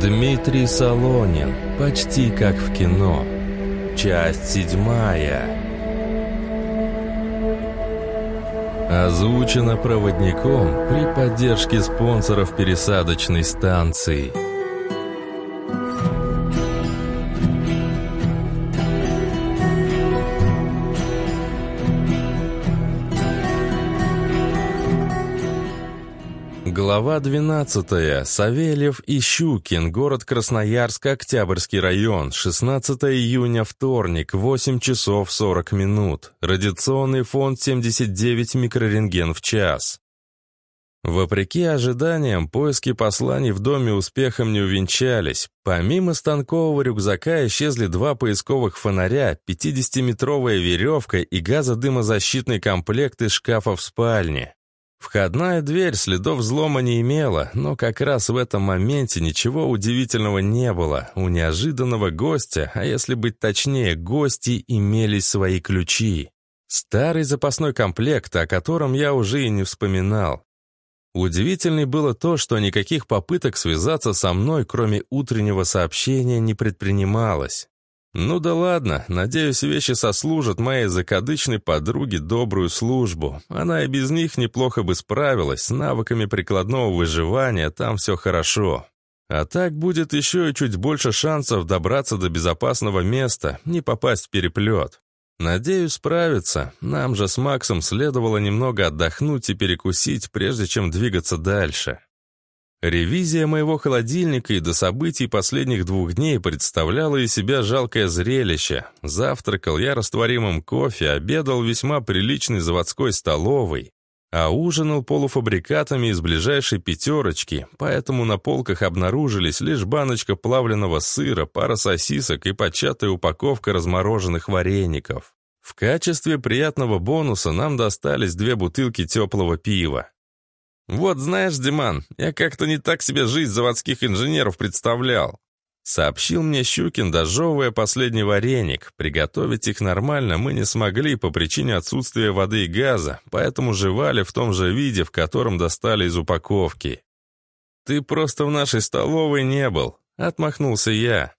Дмитрий Солонин. Почти как в кино. Часть седьмая. Озвучено проводником при поддержке спонсоров пересадочной станции. Глава 12. Савельев и Щукин. Город Красноярск, Октябрьский район. 16 июня, вторник, 8 часов 40 минут. Радиационный фонд 79 микрорентген в час. Вопреки ожиданиям, поиски посланий в доме успехом не увенчались. Помимо станкового рюкзака исчезли два поисковых фонаря, 50-метровая веревка и газодымозащитный комплект из шкафа в спальне. Входная дверь следов взлома не имела, но как раз в этом моменте ничего удивительного не было. У неожиданного гостя, а если быть точнее, гости имелись свои ключи. Старый запасной комплект, о котором я уже и не вспоминал. Удивительной было то, что никаких попыток связаться со мной, кроме утреннего сообщения, не предпринималось. Ну да ладно, надеюсь, вещи сослужат моей закадычной подруге добрую службу. Она и без них неплохо бы справилась, с навыками прикладного выживания там все хорошо. А так будет еще и чуть больше шансов добраться до безопасного места, не попасть в переплет. Надеюсь, справиться. Нам же с Максом следовало немного отдохнуть и перекусить, прежде чем двигаться дальше. Ревизия моего холодильника и до событий последних двух дней представляла из себя жалкое зрелище. Завтракал я растворимым кофе, обедал весьма приличной заводской столовой, а ужинал полуфабрикатами из ближайшей пятерочки, поэтому на полках обнаружились лишь баночка плавленного сыра, пара сосисок и початая упаковка размороженных вареников. В качестве приятного бонуса нам достались две бутылки теплого пива. «Вот знаешь, Диман, я как-то не так себе жизнь заводских инженеров представлял», сообщил мне Щукин, дожевывая последний вареник. Приготовить их нормально мы не смогли по причине отсутствия воды и газа, поэтому жевали в том же виде, в котором достали из упаковки. «Ты просто в нашей столовой не был», — отмахнулся я.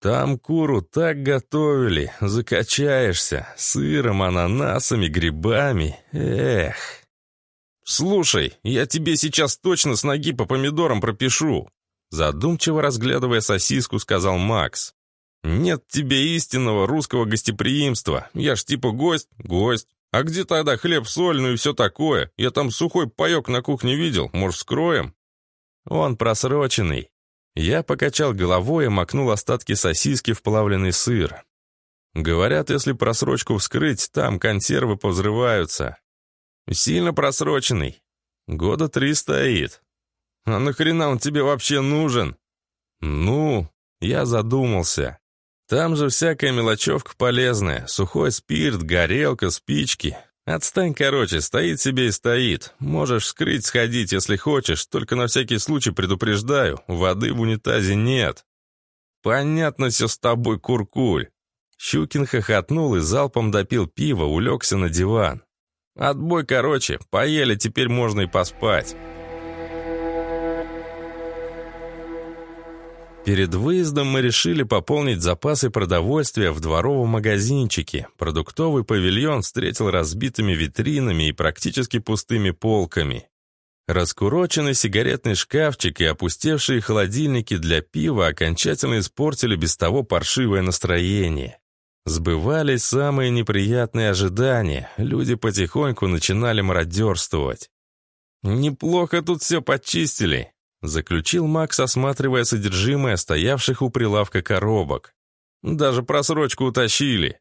«Там куру так готовили, закачаешься, сыром, ананасами, грибами, эх». «Слушай, я тебе сейчас точно с ноги по помидорам пропишу!» Задумчиво разглядывая сосиску, сказал Макс. «Нет тебе истинного русского гостеприимства. Я ж типа гость, гость. А где тогда хлеб, соль, и все такое? Я там сухой паек на кухне видел. Может, вскроем?» «Он просроченный». Я покачал головой и макнул остатки сосиски в плавленый сыр. Говорят, если просрочку вскрыть, там консервы повзрываются. Сильно просроченный. Года три стоит. А нахрена он тебе вообще нужен? Ну, я задумался. Там же всякая мелочевка полезная. Сухой спирт, горелка, спички. Отстань, короче, стоит себе и стоит. Можешь вскрыть, сходить, если хочешь, только на всякий случай предупреждаю, воды в унитазе нет. Понятно все с тобой, куркуль. Щукин хохотнул и залпом допил пиво, улегся на диван. Отбой короче, поели, теперь можно и поспать. Перед выездом мы решили пополнить запасы продовольствия в дворовом магазинчике. Продуктовый павильон встретил разбитыми витринами и практически пустыми полками. Раскуроченный сигаретный шкафчик и опустевшие холодильники для пива окончательно испортили без того паршивое настроение. Сбывались самые неприятные ожидания, люди потихоньку начинали мародерствовать. «Неплохо тут все почистили», — заключил Макс, осматривая содержимое стоявших у прилавка коробок. «Даже просрочку утащили».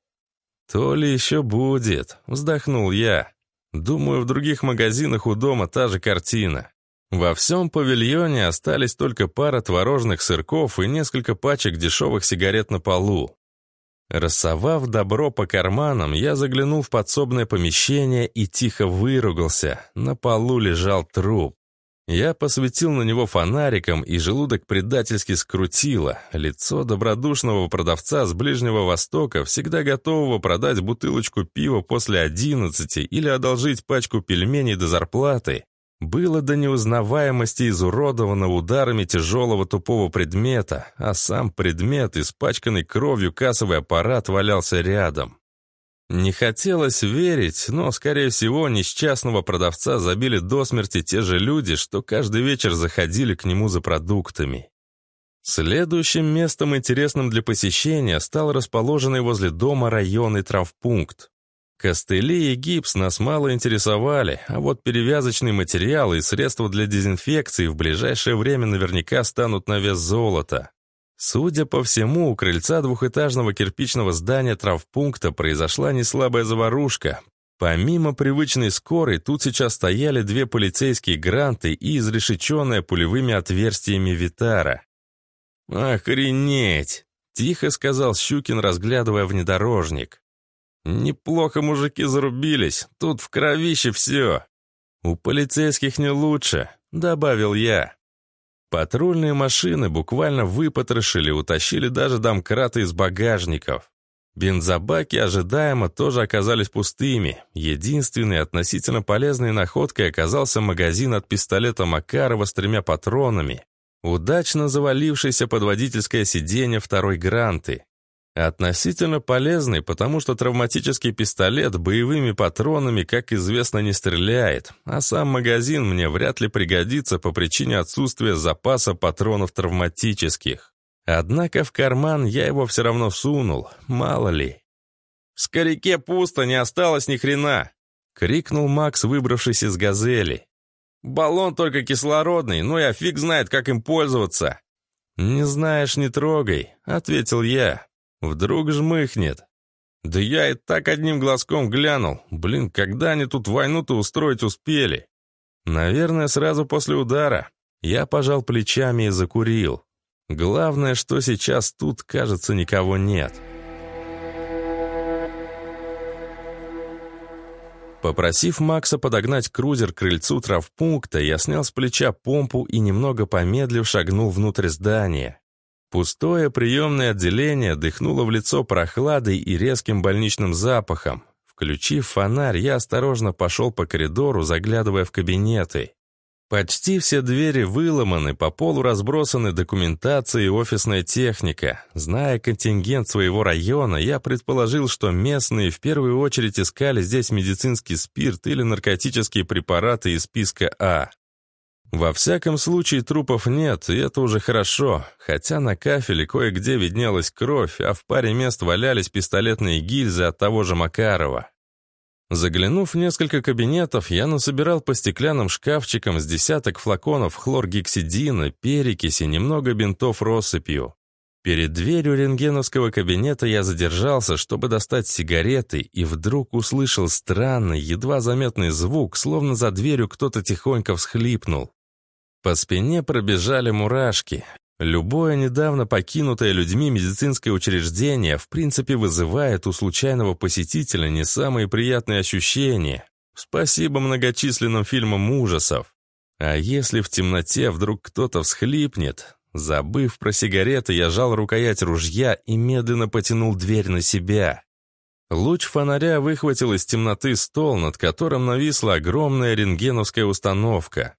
«То ли еще будет», — вздохнул я. «Думаю, в других магазинах у дома та же картина». Во всем павильоне остались только пара творожных сырков и несколько пачек дешевых сигарет на полу. Рассовав добро по карманам, я заглянул в подсобное помещение и тихо выругался. На полу лежал труп. Я посветил на него фонариком, и желудок предательски скрутило. Лицо добродушного продавца с Ближнего Востока, всегда готового продать бутылочку пива после одиннадцати или одолжить пачку пельменей до зарплаты, Было до неузнаваемости изуродовано ударами тяжелого тупого предмета, а сам предмет, испачканный кровью кассовый аппарат, валялся рядом. Не хотелось верить, но, скорее всего, несчастного продавца забили до смерти те же люди, что каждый вечер заходили к нему за продуктами. Следующим местом, интересным для посещения, стал расположенный возле дома районный травпункт. Костыли и гипс нас мало интересовали, а вот перевязочный материал и средства для дезинфекции в ближайшее время наверняка станут на вес золота. Судя по всему, у крыльца двухэтажного кирпичного здания травпункта произошла неслабая заварушка. Помимо привычной скорой, тут сейчас стояли две полицейские гранты и изрешеченная пулевыми отверстиями Витара. «Охренеть!» — тихо сказал Щукин, разглядывая внедорожник. «Неплохо мужики зарубились, тут в кровище все. У полицейских не лучше», — добавил я. Патрульные машины буквально выпотрошили, утащили даже домкраты из багажников. Бензобаки ожидаемо тоже оказались пустыми. Единственной относительно полезной находкой оказался магазин от пистолета Макарова с тремя патронами, удачно завалившийся под водительское сиденье второй гранты. Относительно полезный, потому что травматический пистолет боевыми патронами, как известно, не стреляет, а сам магазин мне вряд ли пригодится по причине отсутствия запаса патронов травматических. Однако в карман я его все равно всунул, мало ли. «В скоряке пусто, не осталось ни хрена!» — крикнул Макс, выбравшись из «Газели». «Баллон только кислородный, ну я фиг знает, как им пользоваться!» «Не знаешь, не трогай», — ответил я. Вдруг жмыхнет. Да я и так одним глазком глянул. Блин, когда они тут войну-то устроить успели? Наверное, сразу после удара. Я пожал плечами и закурил. Главное, что сейчас тут, кажется, никого нет. Попросив Макса подогнать крузер к крыльцу травпункта, я снял с плеча помпу и, немного помедлив, шагнул внутрь здания. Пустое приемное отделение дыхнуло в лицо прохладой и резким больничным запахом. Включив фонарь, я осторожно пошел по коридору, заглядывая в кабинеты. Почти все двери выломаны, по полу разбросаны документация и офисная техника. Зная контингент своего района, я предположил, что местные в первую очередь искали здесь медицинский спирт или наркотические препараты из списка А. Во всяком случае, трупов нет, и это уже хорошо, хотя на кафеле кое-где виднелась кровь, а в паре мест валялись пистолетные гильзы от того же Макарова. Заглянув в несколько кабинетов, я насобирал по стеклянным шкафчикам с десяток флаконов хлоргексидина, перекиси, немного бинтов россыпью. Перед дверью рентгеновского кабинета я задержался, чтобы достать сигареты, и вдруг услышал странный, едва заметный звук, словно за дверью кто-то тихонько всхлипнул. По спине пробежали мурашки. Любое недавно покинутое людьми медицинское учреждение в принципе вызывает у случайного посетителя не самые приятные ощущения. Спасибо многочисленным фильмам ужасов. А если в темноте вдруг кто-то всхлипнет? Забыв про сигареты, я жал рукоять ружья и медленно потянул дверь на себя. Луч фонаря выхватил из темноты стол, над которым нависла огромная рентгеновская установка.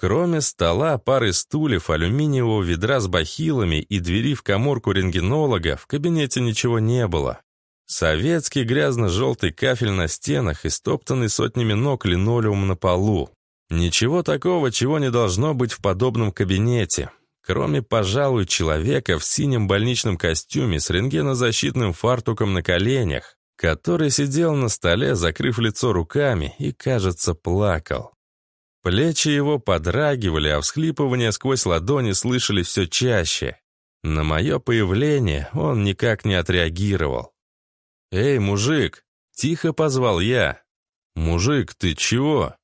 Кроме стола, пары стульев, алюминиевого ведра с бахилами и двери в коморку рентгенолога, в кабинете ничего не было. Советский грязно-желтый кафель на стенах и стоптанный сотнями ног линолеум на полу. Ничего такого, чего не должно быть в подобном кабинете. Кроме, пожалуй, человека в синем больничном костюме с рентгенозащитным фартуком на коленях, который сидел на столе, закрыв лицо руками и, кажется, плакал. Плечи его подрагивали, а всхлипывания сквозь ладони слышали все чаще. На мое появление он никак не отреагировал. «Эй, мужик!» — тихо позвал я. «Мужик, ты чего?»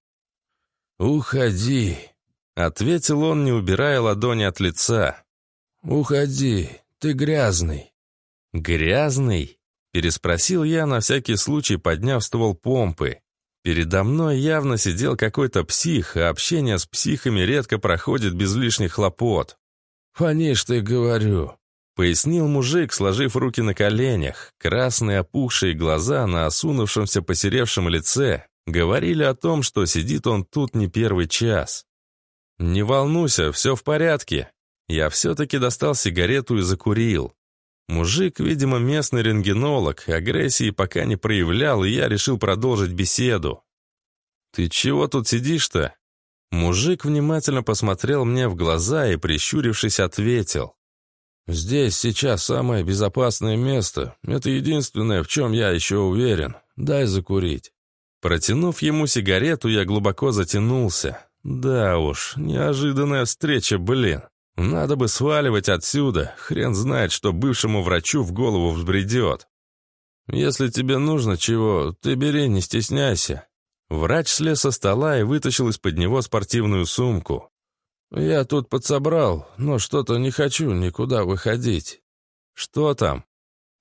«Уходи!» — ответил он, не убирая ладони от лица. «Уходи, ты грязный». «Грязный?» — переспросил я, на всякий случай подняв ствол помпы. Передо мной явно сидел какой-то псих, а общение с психами редко проходит без лишних хлопот. «Фонишь ты, говорю», — пояснил мужик, сложив руки на коленях, красные опухшие глаза на осунувшемся посеревшем лице, Говорили о том, что сидит он тут не первый час. «Не волнуйся, все в порядке». Я все-таки достал сигарету и закурил. Мужик, видимо, местный рентгенолог, агрессии пока не проявлял, и я решил продолжить беседу. «Ты чего тут сидишь-то?» Мужик внимательно посмотрел мне в глаза и, прищурившись, ответил. «Здесь сейчас самое безопасное место. Это единственное, в чем я еще уверен. Дай закурить». Протянув ему сигарету, я глубоко затянулся. Да уж, неожиданная встреча, блин. Надо бы сваливать отсюда. Хрен знает, что бывшему врачу в голову взбредет. Если тебе нужно чего, ты бери, не стесняйся. Врач слез со стола и вытащил из-под него спортивную сумку. «Я тут подсобрал, но что-то не хочу никуда выходить». «Что там?»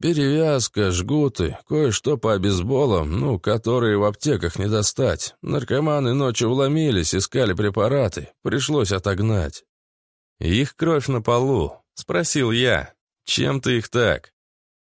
«Перевязка, жгуты, кое-что по обезболам, ну, которые в аптеках не достать. Наркоманы ночью вломились, искали препараты. Пришлось отогнать». «Их кровь на полу», — спросил я. «Чем ты их так?»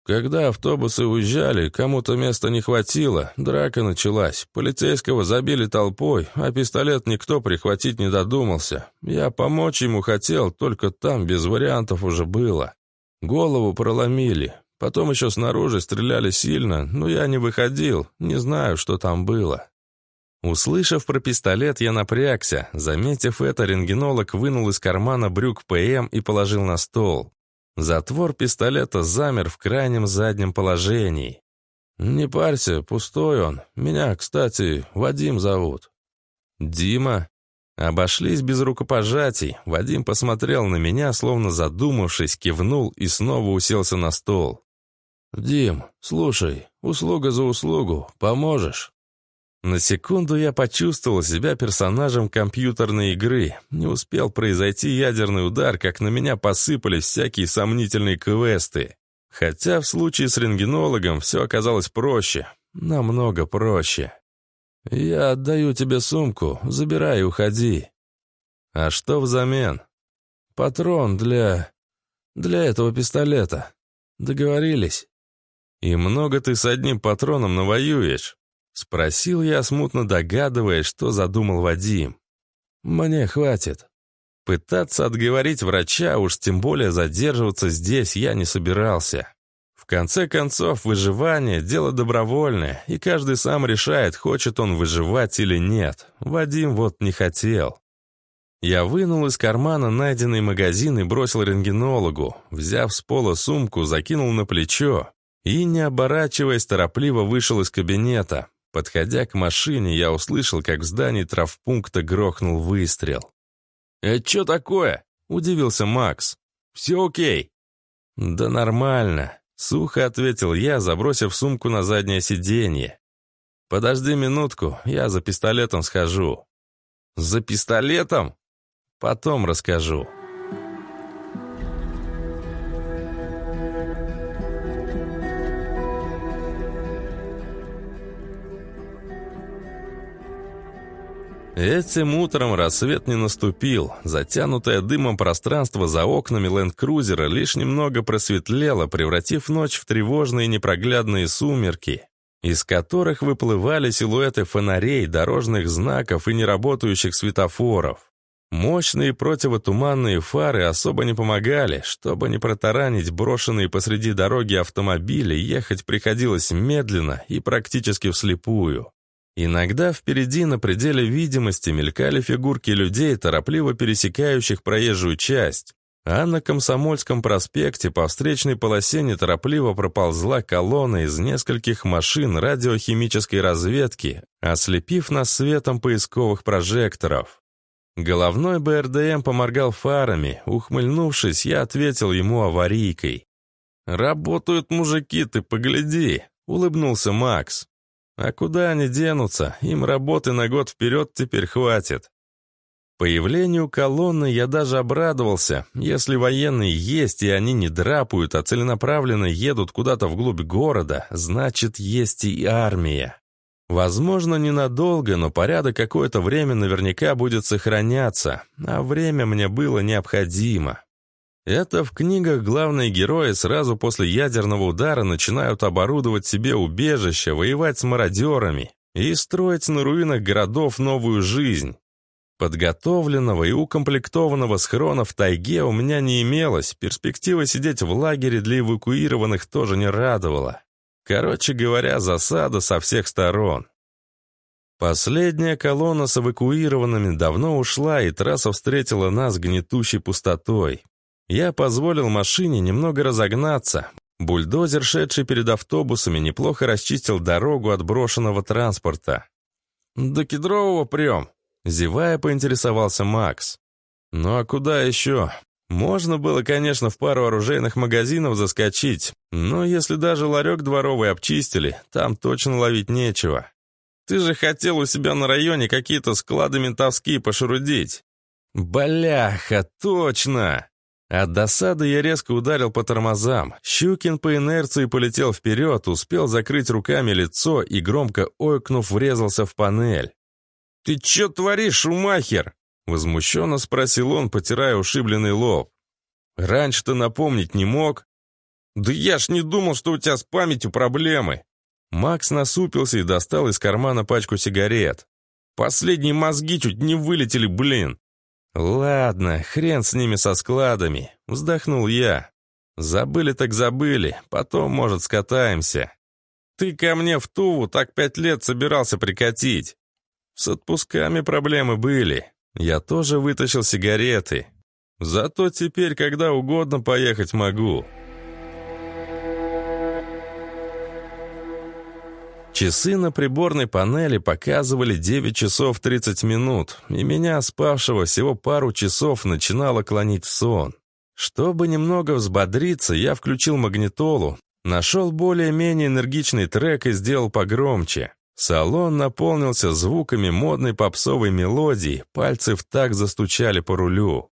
Когда автобусы уезжали, кому-то места не хватило, драка началась. Полицейского забили толпой, а пистолет никто прихватить не додумался. Я помочь ему хотел, только там без вариантов уже было. Голову проломили. Потом еще снаружи стреляли сильно, но я не выходил, не знаю, что там было. Услышав про пистолет, я напрягся. Заметив это, рентгенолог вынул из кармана брюк ПМ и положил на стол. Затвор пистолета замер в крайнем заднем положении. «Не парься, пустой он. Меня, кстати, Вадим зовут». «Дима?» Обошлись без рукопожатий. Вадим посмотрел на меня, словно задумавшись, кивнул и снова уселся на стол. «Дим, слушай, услуга за услугу. Поможешь?» На секунду я почувствовал себя персонажем компьютерной игры. Не успел произойти ядерный удар, как на меня посыпались всякие сомнительные квесты. Хотя в случае с рентгенологом все оказалось проще. Намного проще. «Я отдаю тебе сумку, забирай и уходи». «А что взамен?» «Патрон для... для этого пистолета. Договорились?» «И много ты с одним патроном навоюешь?» Спросил я, смутно догадываясь, что задумал Вадим. «Мне хватит». Пытаться отговорить врача, уж тем более задерживаться здесь, я не собирался. В конце концов, выживание – дело добровольное, и каждый сам решает, хочет он выживать или нет. Вадим вот не хотел. Я вынул из кармана найденный магазин и бросил рентгенологу. Взяв с пола сумку, закинул на плечо и, не оборачиваясь, торопливо вышел из кабинета. Подходя к машине, я услышал, как в здании травпункта грохнул выстрел. «Это что такое?» — удивился Макс. «Все окей?» «Да нормально», — сухо ответил я, забросив сумку на заднее сиденье. «Подожди минутку, я за пистолетом схожу». «За пистолетом?» «Потом расскажу». Этим утром рассвет не наступил. Затянутое дымом пространство за окнами ленд-крузера лишь немного просветлело, превратив ночь в тревожные непроглядные сумерки, из которых выплывали силуэты фонарей, дорожных знаков и неработающих светофоров. Мощные противотуманные фары особо не помогали. Чтобы не протаранить брошенные посреди дороги автомобили, ехать приходилось медленно и практически вслепую. Иногда впереди на пределе видимости мелькали фигурки людей, торопливо пересекающих проезжую часть, а на Комсомольском проспекте по встречной полосе неторопливо проползла колонна из нескольких машин радиохимической разведки, ослепив нас светом поисковых прожекторов. Головной БРДМ поморгал фарами, ухмыльнувшись, я ответил ему аварийкой. «Работают мужики, ты погляди», — улыбнулся Макс. А куда они денутся? Им работы на год вперед теперь хватит. Появлению колонны я даже обрадовался. Если военные есть, и они не драпают, а целенаправленно едут куда-то вглубь города, значит, есть и армия. Возможно, ненадолго, но порядок какое-то время наверняка будет сохраняться, а время мне было необходимо. Это в книгах главные герои сразу после ядерного удара начинают оборудовать себе убежище, воевать с мародерами. и строить на руинах городов новую жизнь. Подготовленного и укомплектованного схрона в тайге у меня не имелось, перспектива сидеть в лагере для эвакуированных тоже не радовала. Короче говоря, засада со всех сторон. Последняя колонна с эвакуированными давно ушла, и трасса встретила нас гнетущей пустотой. Я позволил машине немного разогнаться. Бульдозер, шедший перед автобусами, неплохо расчистил дорогу от брошенного транспорта. «До Кедрового прем», — зевая, поинтересовался Макс. «Ну а куда еще? Можно было, конечно, в пару оружейных магазинов заскочить, но если даже ларек дворовый обчистили, там точно ловить нечего. Ты же хотел у себя на районе какие-то склады ментовские пошурудить. Бляха, точно! От досады я резко ударил по тормозам. Щукин по инерции полетел вперед, успел закрыть руками лицо и, громко ойкнув, врезался в панель. «Ты чё творишь, Шумахер?» Возмущенно спросил он, потирая ушибленный лоб. «Раньше-то напомнить не мог?» «Да я ж не думал, что у тебя с памятью проблемы!» Макс насупился и достал из кармана пачку сигарет. «Последние мозги чуть не вылетели, блин!» «Ладно, хрен с ними со складами», — вздохнул я. «Забыли так забыли, потом, может, скатаемся. Ты ко мне в Туву так пять лет собирался прикатить. С отпусками проблемы были. Я тоже вытащил сигареты. Зато теперь, когда угодно, поехать могу». Часы на приборной панели показывали 9 часов 30 минут, и меня, спавшего всего пару часов, начинало клонить в сон. Чтобы немного взбодриться, я включил магнитолу, нашел более-менее энергичный трек и сделал погромче. Салон наполнился звуками модной попсовой мелодии, пальцы в так застучали по рулю.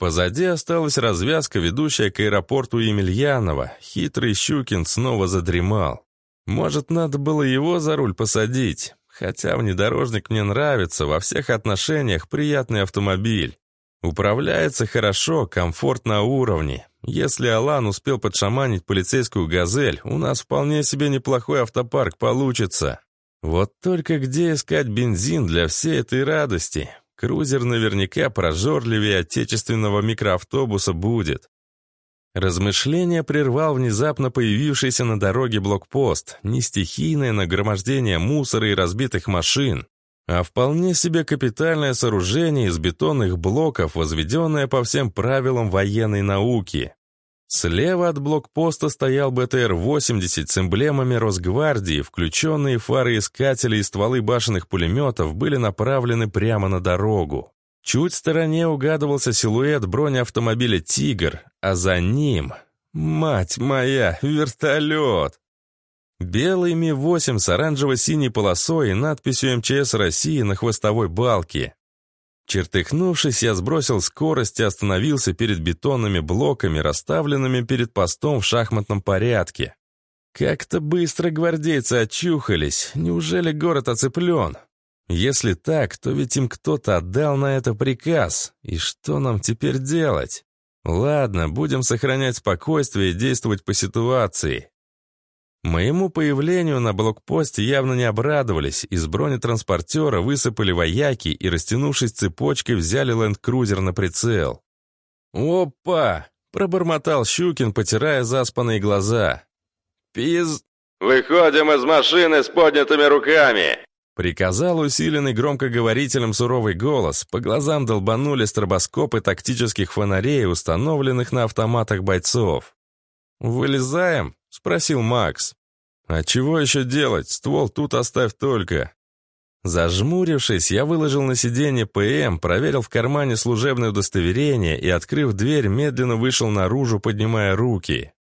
Позади осталась развязка, ведущая к аэропорту Емельянова. Хитрый Щукин снова задремал. Может, надо было его за руль посадить? Хотя внедорожник мне нравится, во всех отношениях приятный автомобиль. Управляется хорошо, комфорт на уровне. Если Алан успел подшаманить полицейскую «Газель», у нас вполне себе неплохой автопарк получится. Вот только где искать бензин для всей этой радости? Крузер наверняка прожорливее отечественного микроавтобуса будет. Размышление прервал внезапно появившийся на дороге блокпост, не стихийное нагромождение мусора и разбитых машин, а вполне себе капитальное сооружение из бетонных блоков, возведенное по всем правилам военной науки. Слева от блокпоста стоял БТР-80 с эмблемами Росгвардии, включенные фары искателей и стволы башенных пулеметов были направлены прямо на дорогу. Чуть в стороне угадывался силуэт бронеавтомобиля «Тигр», а за ним... Мать моя, вертолет! Белый Ми-8 с оранжево-синей полосой и надписью МЧС России на хвостовой балке. Чертыхнувшись, я сбросил скорость и остановился перед бетонными блоками, расставленными перед постом в шахматном порядке. Как-то быстро гвардейцы очухались. Неужели город оцеплен? Если так, то ведь им кто-то отдал на это приказ. И что нам теперь делать? Ладно, будем сохранять спокойствие и действовать по ситуации. Моему появлению на блокпосте явно не обрадовались, из бронетранспортера высыпали вояки и, растянувшись цепочкой, взяли ленд-крузер на прицел. «Опа!» — пробормотал Щукин, потирая заспанные глаза. «Пиз...» «Выходим из машины с поднятыми руками!» Приказал усиленный громкоговорителем суровый голос. По глазам долбанули стробоскопы тактических фонарей, установленных на автоматах бойцов. «Вылезаем?» — спросил Макс. «А чего еще делать? Ствол тут оставь только». Зажмурившись, я выложил на сиденье ПМ, проверил в кармане служебное удостоверение и, открыв дверь, медленно вышел наружу, поднимая руки.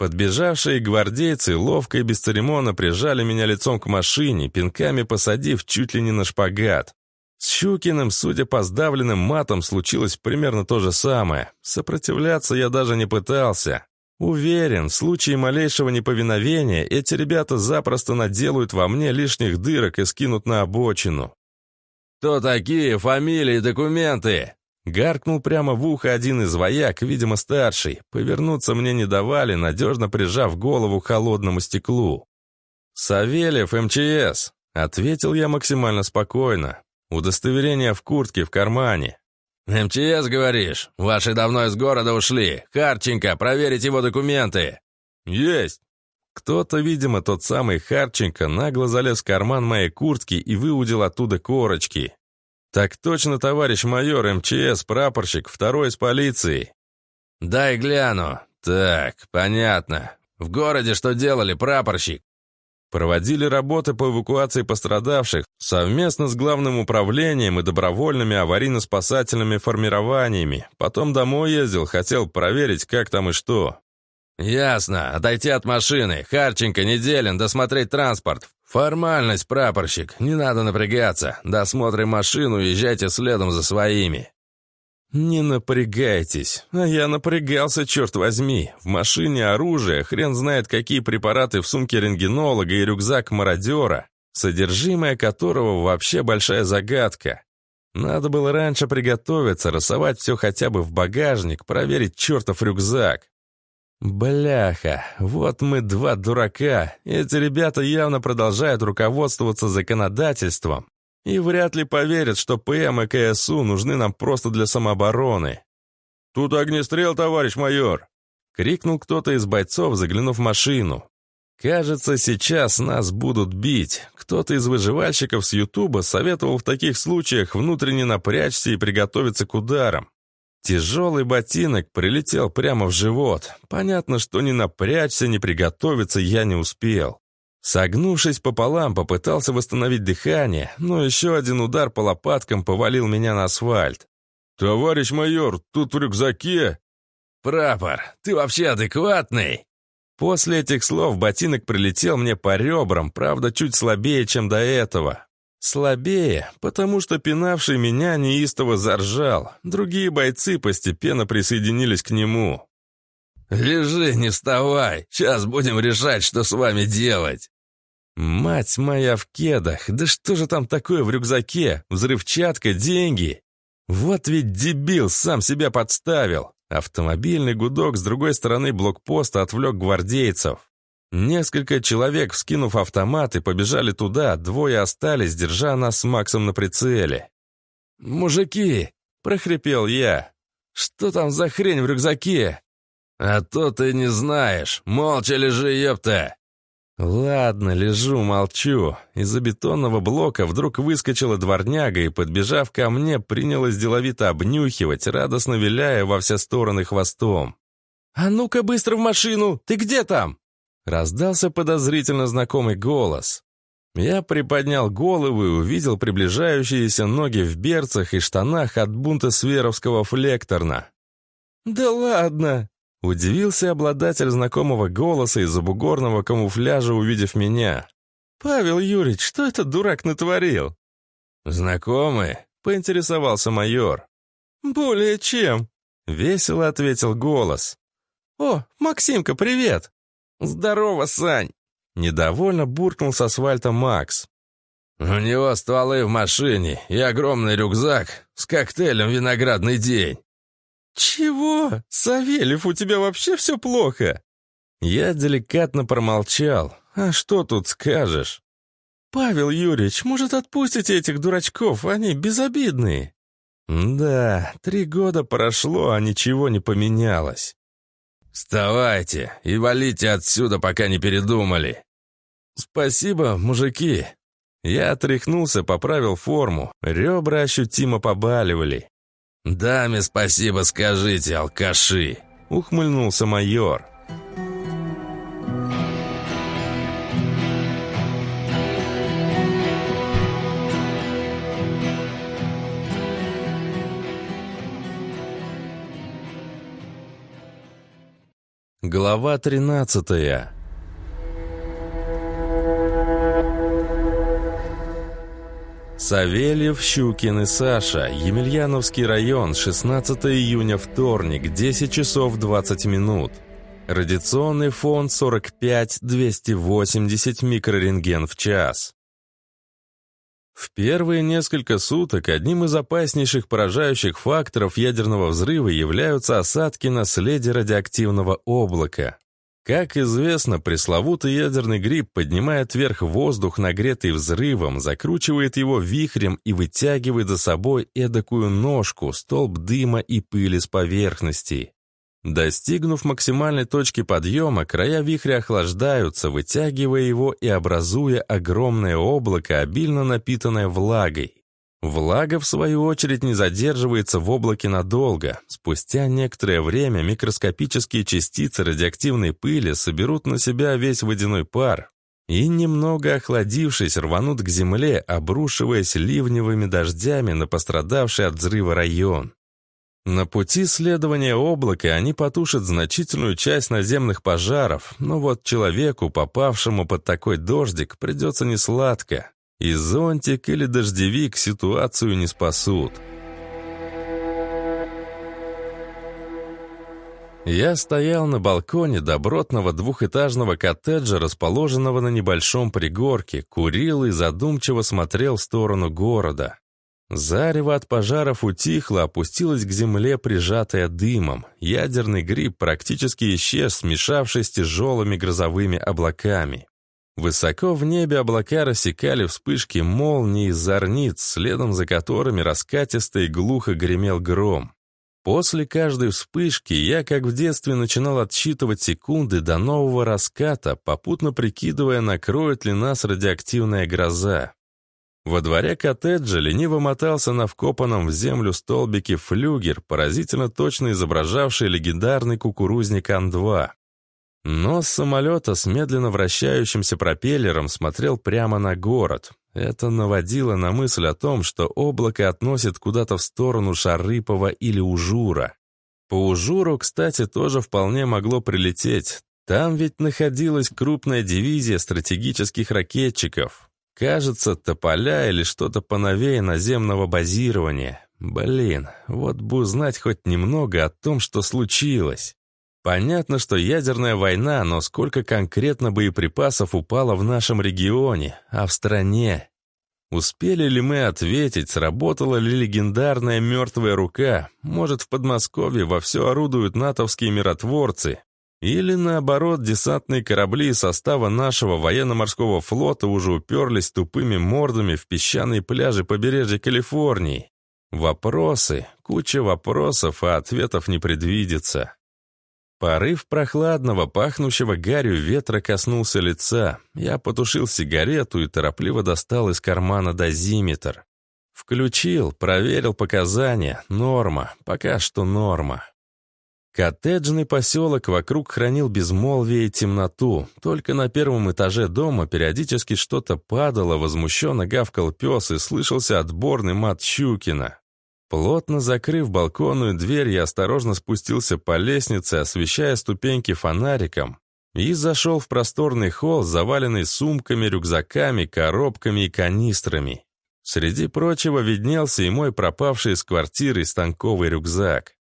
Подбежавшие гвардейцы ловко и бесцеремонно прижали меня лицом к машине, пинками посадив чуть ли не на шпагат. С Щукиным, судя по сдавленным матам, случилось примерно то же самое. Сопротивляться я даже не пытался. Уверен, в случае малейшего неповиновения эти ребята запросто наделают во мне лишних дырок и скинут на обочину. «Кто такие? Фамилии, документы?» Гаркнул прямо в ухо один из вояк, видимо, старший. Повернуться мне не давали, надежно прижав голову к холодному стеклу. «Савельев, МЧС», Ответил я максимально спокойно. Удостоверение в куртке в кармане. «МЧС, говоришь? Ваши давно из города ушли. Харченко, проверить его документы!» «Есть!» Кто-то, видимо, тот самый Харченко, нагло залез в карман моей куртки и выудил оттуда корочки. «Так точно, товарищ майор, МЧС, прапорщик, второй из полиции». «Дай гляну. Так, понятно. В городе что делали, прапорщик?» Проводили работы по эвакуации пострадавших совместно с главным управлением и добровольными аварийно-спасательными формированиями. Потом домой ездил, хотел проверить, как там и что. «Ясно. Отойти от машины. Харченко, Неделин, досмотреть транспорт. Формальность, прапорщик. Не надо напрягаться. Досмотрим машину, езжайте следом за своими». «Не напрягайтесь. А я напрягался, черт возьми. В машине оружие, хрен знает какие препараты в сумке рентгенолога и рюкзак мародера, содержимое которого вообще большая загадка. Надо было раньше приготовиться, рассовать все хотя бы в багажник, проверить чертов рюкзак. Бляха, вот мы два дурака. Эти ребята явно продолжают руководствоваться законодательством, и вряд ли поверят, что ПМ и КСУ нужны нам просто для самообороны. «Тут огнестрел, товарищ майор!» — крикнул кто-то из бойцов, заглянув в машину. «Кажется, сейчас нас будут бить. Кто-то из выживальщиков с Ютуба советовал в таких случаях внутренне напрячься и приготовиться к ударам. Тяжелый ботинок прилетел прямо в живот. Понятно, что ни напрячься, ни приготовиться я не успел. Согнувшись пополам, попытался восстановить дыхание, но еще один удар по лопаткам повалил меня на асфальт. «Товарищ майор, тут в рюкзаке...» «Прапор, ты вообще адекватный?» После этих слов ботинок прилетел мне по ребрам, правда, чуть слабее, чем до этого. Слабее, потому что пинавший меня неистово заржал. Другие бойцы постепенно присоединились к нему. «Лежи, не вставай! Сейчас будем решать, что с вами делать!» «Мать моя в кедах! Да что же там такое в рюкзаке? Взрывчатка, деньги!» «Вот ведь дебил, сам себя подставил!» Автомобильный гудок с другой стороны блокпоста отвлек гвардейцев. Несколько человек, вскинув автоматы, побежали туда, двое остались, держа нас с Максом на прицеле. «Мужики!» — прохрипел я. «Что там за хрень в рюкзаке?» «А то ты не знаешь. Молча лежи, ёпта!» Ладно, лежу, молчу. Из-за бетонного блока вдруг выскочила дворняга и, подбежав ко мне, принялась деловито обнюхивать, радостно виляя во все стороны хвостом. «А ну-ка быстро в машину! Ты где там?» Раздался подозрительно знакомый голос. Я приподнял голову и увидел приближающиеся ноги в берцах и штанах от бунта сверовского флекторна. «Да ладно!» Удивился обладатель знакомого голоса из-за бугорного камуфляжа, увидев меня. «Павел Юрьевич, что этот дурак натворил?» «Знакомый?» — поинтересовался майор. «Более чем», — весело ответил голос. «О, Максимка, привет!» «Здорово, Сань!» — недовольно буркнул с асфальта Макс. «У него стволы в машине и огромный рюкзак с коктейлем «Виноградный день». «Чего? Савельев, у тебя вообще все плохо?» Я деликатно промолчал. «А что тут скажешь?» «Павел Юрьевич, может, отпустите этих дурачков? Они безобидные». «Да, три года прошло, а ничего не поменялось». «Вставайте и валите отсюда, пока не передумали». «Спасибо, мужики». Я отряхнулся, поправил форму, ребра ощутимо побаливали. «Даме спасибо скажите, алкаши!» — ухмыльнулся майор. Глава тринадцатая Савельев, Щукин и Саша, Емельяновский район, 16 июня, вторник, 10 часов 20 минут. Радиационный фон 45-280 микрорентген в час. В первые несколько суток одним из опаснейших поражающих факторов ядерного взрыва являются осадки на следе радиоактивного облака. Как известно, пресловутый ядерный гриб поднимает вверх воздух, нагретый взрывом, закручивает его вихрем и вытягивает за собой эдакую ножку, столб дыма и пыли с поверхности. Достигнув максимальной точки подъема, края вихря охлаждаются, вытягивая его и образуя огромное облако, обильно напитанное влагой. Влага, в свою очередь, не задерживается в облаке надолго. Спустя некоторое время микроскопические частицы радиоактивной пыли соберут на себя весь водяной пар и, немного охладившись, рванут к земле, обрушиваясь ливневыми дождями на пострадавший от взрыва район. На пути следования облака они потушат значительную часть наземных пожаров, но вот человеку, попавшему под такой дождик, придется несладко. И зонтик или дождевик ситуацию не спасут. Я стоял на балконе добротного двухэтажного коттеджа, расположенного на небольшом пригорке, курил и задумчиво смотрел в сторону города. Зарево от пожаров утихло, опустилось к земле, прижатое дымом. Ядерный гриб практически исчез, смешавшись с тяжелыми грозовыми облаками. Высоко в небе облака рассекали вспышки молний и зорниц, следом за которыми раскатисто и глухо гремел гром. После каждой вспышки я, как в детстве, начинал отсчитывать секунды до нового раската, попутно прикидывая, накроет ли нас радиоактивная гроза. Во дворе коттеджа лениво мотался на вкопанном в землю столбике флюгер, поразительно точно изображавший легендарный кукурузник Ан-2. Нос самолета с медленно вращающимся пропеллером смотрел прямо на город. Это наводило на мысль о том, что облако относит куда-то в сторону Шарыпова или Ужура. По Ужуру, кстати, тоже вполне могло прилететь. Там ведь находилась крупная дивизия стратегических ракетчиков. Кажется, тополя или что-то поновее наземного базирования. Блин, вот бы узнать хоть немного о том, что случилось. Понятно, что ядерная война, но сколько конкретно боеприпасов упало в нашем регионе, а в стране? Успели ли мы ответить, сработала ли легендарная мертвая рука? Может, в Подмосковье вовсю орудуют натовские миротворцы? Или, наоборот, десантные корабли состава нашего военно-морского флота уже уперлись тупыми мордами в песчаные пляжи побережья Калифорнии? Вопросы, куча вопросов, а ответов не предвидится. Порыв прохладного, пахнущего гарью ветра коснулся лица. Я потушил сигарету и торопливо достал из кармана дозиметр. Включил, проверил показания. Норма. Пока что норма. Коттеджный поселок вокруг хранил безмолвие и темноту. Только на первом этаже дома периодически что-то падало, возмущенно гавкал пес и слышался отборный мат Щукина. Плотно закрыв балконную дверь, я осторожно спустился по лестнице, освещая ступеньки фонариком, и зашел в просторный холл, заваленный сумками, рюкзаками, коробками и канистрами. Среди прочего виднелся и мой пропавший из квартиры станковый рюкзак.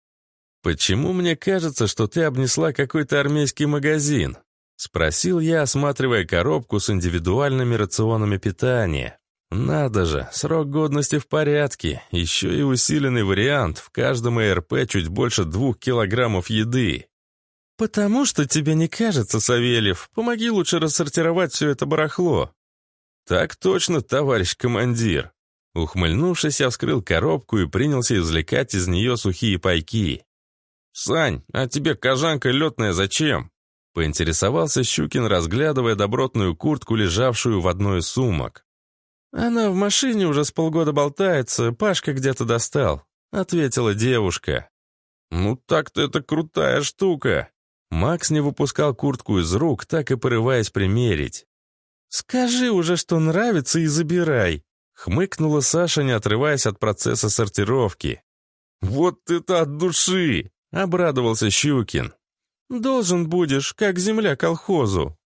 «Почему мне кажется, что ты обнесла какой-то армейский магазин?» — спросил я, осматривая коробку с индивидуальными рационами питания. Надо же, срок годности в порядке, еще и усиленный вариант, в каждом ЭРП чуть больше двух килограммов еды. «Потому что тебе не кажется, Савельев. Помоги лучше рассортировать все это барахло». «Так точно, товарищ командир». Ухмыльнувшись, я вскрыл коробку и принялся извлекать из нее сухие пайки. «Сань, а тебе кожанка летная зачем?» Поинтересовался Щукин, разглядывая добротную куртку, лежавшую в одной из сумок. «Она в машине уже с полгода болтается, Пашка где-то достал», — ответила девушка. «Ну так-то это крутая штука». Макс не выпускал куртку из рук, так и порываясь примерить. «Скажи уже, что нравится, и забирай», — хмыкнула Саша, не отрываясь от процесса сортировки. «Вот это от души!» — обрадовался Щукин. «Должен будешь, как земля колхозу»,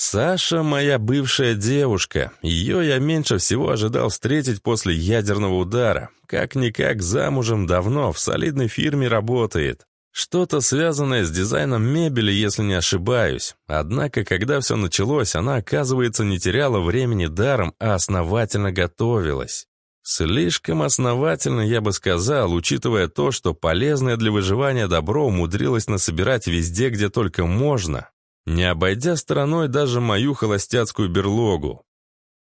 Саша — моя бывшая девушка. Ее я меньше всего ожидал встретить после ядерного удара. Как-никак замужем давно, в солидной фирме работает. Что-то связанное с дизайном мебели, если не ошибаюсь. Однако, когда все началось, она, оказывается, не теряла времени даром, а основательно готовилась. Слишком основательно, я бы сказал, учитывая то, что полезное для выживания добро умудрилось насобирать везде, где только можно. не обойдя стороной даже мою холостяцкую берлогу.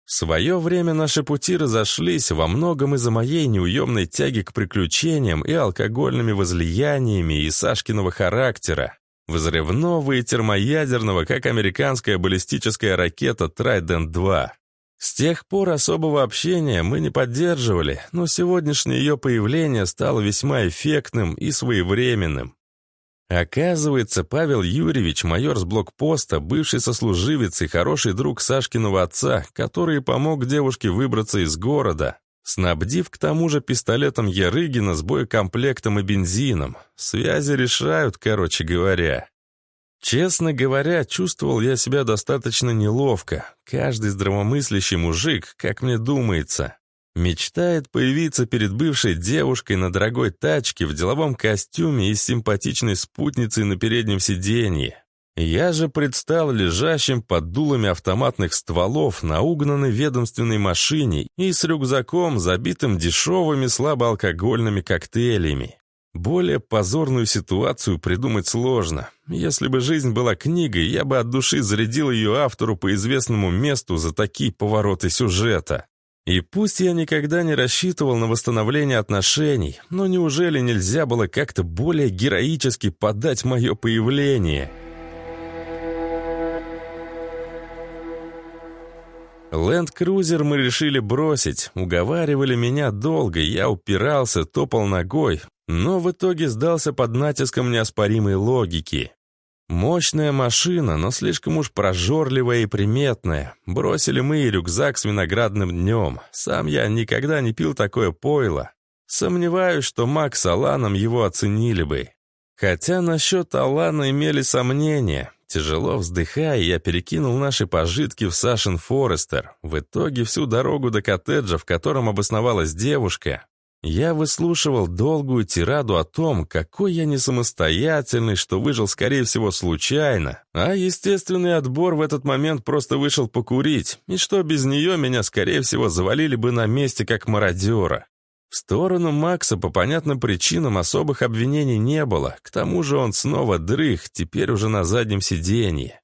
В свое время наши пути разошлись во многом из-за моей неуемной тяги к приключениям и алкогольными возлияниями и Сашкиного характера, взрывного и термоядерного, как американская баллистическая ракета «Трайдент-2». С тех пор особого общения мы не поддерживали, но сегодняшнее ее появление стало весьма эффектным и своевременным. Оказывается, Павел Юрьевич, майор с блокпоста, бывший сослуживец и хороший друг Сашкиного отца, который помог девушке выбраться из города, снабдив к тому же пистолетом Ярыгина с боекомплектом и бензином. Связи решают, короче говоря. Честно говоря, чувствовал я себя достаточно неловко. Каждый здравомыслящий мужик, как мне думается, Мечтает появиться перед бывшей девушкой на дорогой тачке в деловом костюме и с симпатичной спутницей на переднем сиденье. Я же предстал лежащим под дулами автоматных стволов на угнанной ведомственной машине и с рюкзаком, забитым дешевыми слабоалкогольными коктейлями. Более позорную ситуацию придумать сложно. Если бы жизнь была книгой, я бы от души зарядил ее автору по известному месту за такие повороты сюжета. И пусть я никогда не рассчитывал на восстановление отношений, но неужели нельзя было как-то более героически подать мое появление? Ленд-крузер мы решили бросить, уговаривали меня долго, я упирался, топал ногой, но в итоге сдался под натиском неоспоримой логики. Мощная машина, но слишком уж прожорливая и приметная. Бросили мы и рюкзак с виноградным днем. Сам я никогда не пил такое пойло. Сомневаюсь, что Макс с Аланом его оценили бы. Хотя насчет Алана имели сомнения. Тяжело вздыхая, я перекинул наши пожитки в Сашин Форестер. В итоге всю дорогу до коттеджа, в котором обосновалась девушка, я выслушивал долгую тираду о том, какой я не самостоятельный, что выжил, скорее всего, случайно, а естественный отбор в этот момент просто вышел покурить, и что без нее меня, скорее всего, завалили бы на месте как мародера. В сторону Макса по понятным причинам особых обвинений не было, к тому же он снова дрых, теперь уже на заднем сиденье.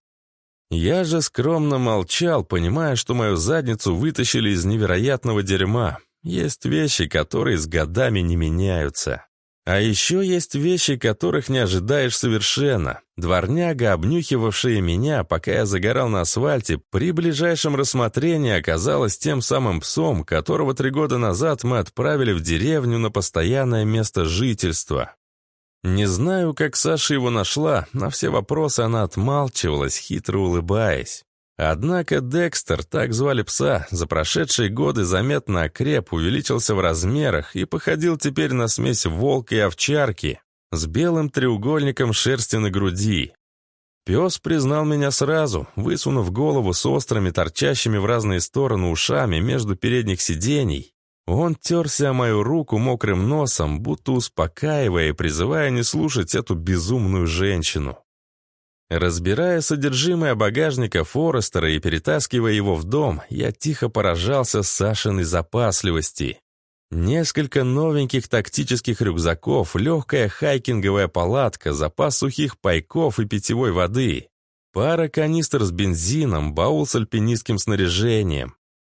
Я же скромно молчал, понимая, что мою задницу вытащили из невероятного дерьма, есть вещи, которые с годами не меняются. А еще есть вещи, которых не ожидаешь совершенно. Дворняга, обнюхивавшая меня, пока я загорал на асфальте, при ближайшем рассмотрении оказалась тем самым псом, которого три года назад мы отправили в деревню на постоянное место жительства. Не знаю, как Саша его нашла, на все вопросы она отмалчивалась, хитро улыбаясь. Однако Декстер, так звали пса, за прошедшие годы заметно окреп, увеличился в размерах и походил теперь на смесь волка и овчарки с белым треугольником шерсти на груди. Пес признал меня сразу, высунув голову с острыми, торчащими в разные стороны ушами между передних сидений. Он терся о мою руку мокрым носом, будто успокаивая и призывая не слушать эту безумную женщину. Разбирая содержимое багажника Форестера и перетаскивая его в дом, я тихо поражался Сашиной запасливости. Несколько новеньких тактических рюкзаков, легкая хайкинговая палатка, запас сухих пайков и питьевой воды, пара канистр с бензином, баул с альпинистским снаряжением.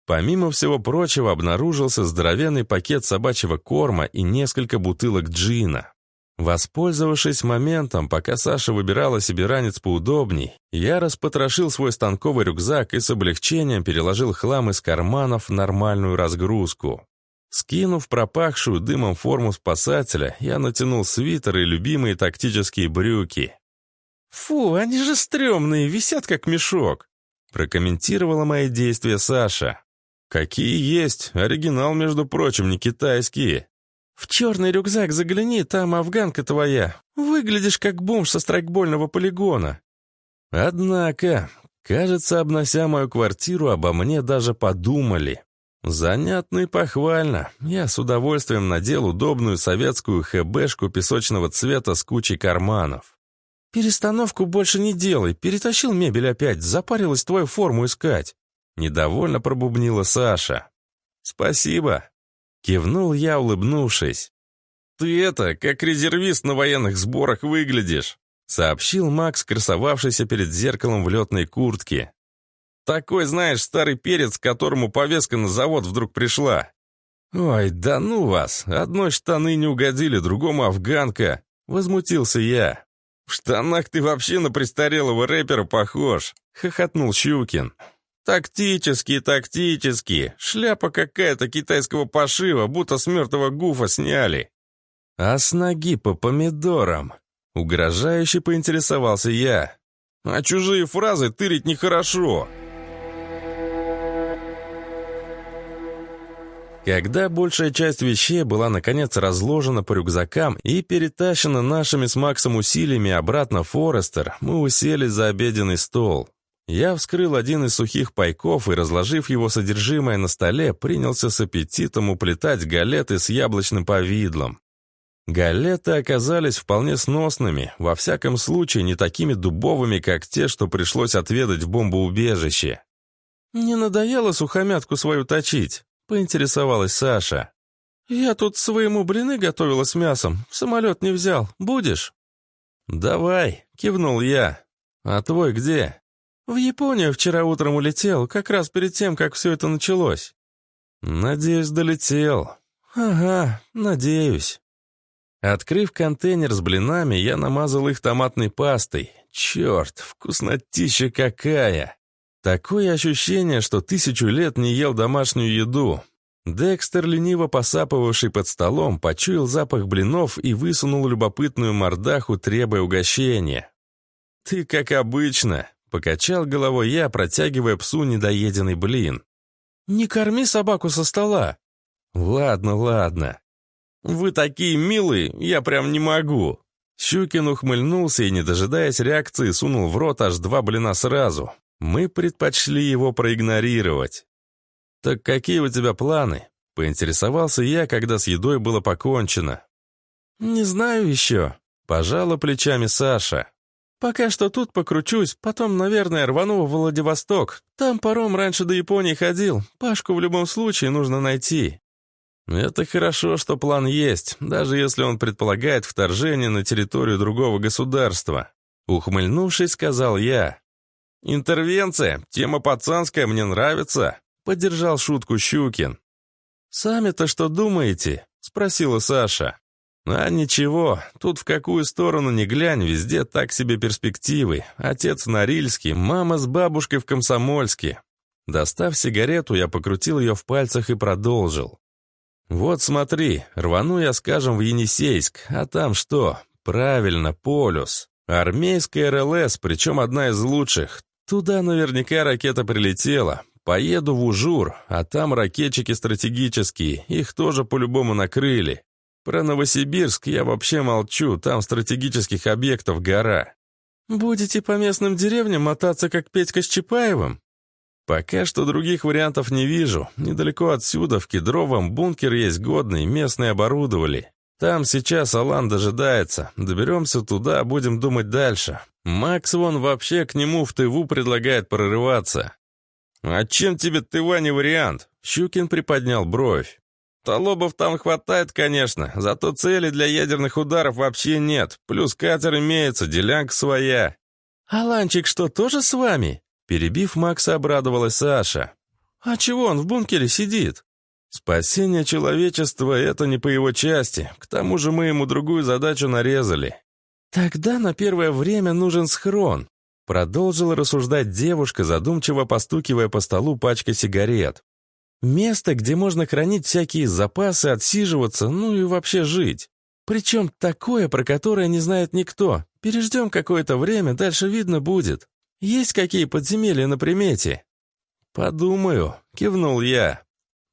Помимо всего прочего обнаружился здоровенный пакет собачьего корма и несколько бутылок джина. Воспользовавшись моментом, пока Саша выбирала себе ранец поудобней, я распотрошил свой станковый рюкзак и с облегчением переложил хлам из карманов в нормальную разгрузку. Скинув пропахшую дымом форму спасателя, я натянул свитер и любимые тактические брюки. «Фу, они же стрёмные, висят как мешок», прокомментировала мои действия Саша. «Какие есть, оригинал, между прочим, не китайские. «В черный рюкзак загляни, там афганка твоя. Выглядишь как бомж со страйкбольного полигона». Однако, кажется, обнося мою квартиру, обо мне даже подумали. Занятно и похвально. Я с удовольствием надел удобную советскую хэбэшку песочного цвета с кучей карманов. «Перестановку больше не делай, перетащил мебель опять, запарилась твою форму искать». Недовольно пробубнила Саша. «Спасибо», Кивнул я, улыбнувшись. «Ты это, как резервист на военных сборах выглядишь!» сообщил Макс, красовавшийся перед зеркалом в летной куртке. «Такой, знаешь, старый перец, которому повестка на завод вдруг пришла». «Ой, да ну вас! Одной штаны не угодили, другому афганка!» — возмутился я. «В штанах ты вообще на престарелого рэпера похож!» — хохотнул Щукин. «Тактический, тактический. Шляпа какая-то китайского пошива, будто с мертвого гуфа сняли». «А с ноги по помидорам?» — угрожающе поинтересовался я. «А чужие фразы тырить нехорошо!» Когда большая часть вещей была наконец разложена по рюкзакам и перетащена нашими с Максом усилиями обратно в Форестер, мы уселись за обеденный стол. Я вскрыл один из сухих пайков и, разложив его содержимое на столе, принялся с аппетитом уплетать галеты с яблочным повидлом. Галеты оказались вполне сносными, во всяком случае не такими дубовыми, как те, что пришлось отведать в бомбоубежище. «Не надоело сухомятку свою точить?» Поинтересовалась Саша. «Я тут своему блины готовила с мясом. Самолет не взял. Будешь?» «Давай», — кивнул я. «А твой где?» «В Японию вчера утром улетел, как раз перед тем, как все это началось». «Надеюсь, долетел». «Ага, надеюсь». Открыв контейнер с блинами, я намазал их томатной пастой. Черт, вкуснотища какая! Такое ощущение, что тысячу лет не ел домашнюю еду. Декстер, лениво посапывавший под столом, почуял запах блинов и высунул любопытную мордаху, требуя угощения. «Ты как обычно», — покачал головой я, протягивая псу недоеденный блин. «Не корми собаку со стола». «Ладно, ладно». «Вы такие милые, я прям не могу». Щукин ухмыльнулся и, не дожидаясь реакции, сунул в рот аж два блина сразу. Мы предпочли его проигнорировать. «Так какие у тебя планы?» — поинтересовался я, когда с едой было покончено. «Не знаю еще», — пожала плечами Саша. «Пока что тут покручусь, потом, наверное, рвану в Владивосток. Там паром раньше до Японии ходил. Пашку в любом случае нужно найти». «Это хорошо, что план есть, даже если он предполагает вторжение на территорию другого государства», — ухмыльнувшись, сказал я. «Интервенция! Тема пацанская, мне нравится!» — поддержал шутку Щукин. «Сами-то что думаете?» — спросила Саша. «А ничего, тут в какую сторону ни глянь, везде так себе перспективы. Отец в Норильске, мама с бабушкой в Комсомольске». Достав сигарету, я покрутил ее в пальцах и продолжил. «Вот смотри, рвану я, скажем, в Енисейск, а там что? Правильно, полюс. Армейская РЛС, причем одна из лучших. Туда наверняка ракета прилетела. Поеду в Ужур, а там ракетчики стратегические, их тоже по-любому накрыли. Про Новосибирск я вообще молчу, там стратегических объектов гора. Будете по местным деревням мотаться, как Петька с Чапаевым? Пока что других вариантов не вижу. Недалеко отсюда, в Кедровом, бункер есть годный, местные оборудовали. Там сейчас Алан дожидается. Доберемся туда, будем думать дальше. Макс вон вообще к нему в Тыву предлагает прорываться. «А чем тебе Тыва не вариант?» Щукин приподнял бровь. «Толобов там хватает, конечно, зато цели для ядерных ударов вообще нет. Плюс катер имеется, делянка своя». «Аланчик что, тоже с вами?» Перебив Макса, обрадовалась Саша. «А чего он в бункере сидит?» «Спасение человечества — это не по его части. К тому же мы ему другую задачу нарезали». «Тогда на первое время нужен схрон», — продолжила рассуждать девушка, задумчиво постукивая по столу пачкой сигарет. «Место, где можно хранить всякие запасы, отсиживаться, ну и вообще жить. Причем такое, про которое не знает никто. Переждем какое-то время, дальше видно будет. Есть какие подземелья на примете?» «Подумаю», — кивнул я.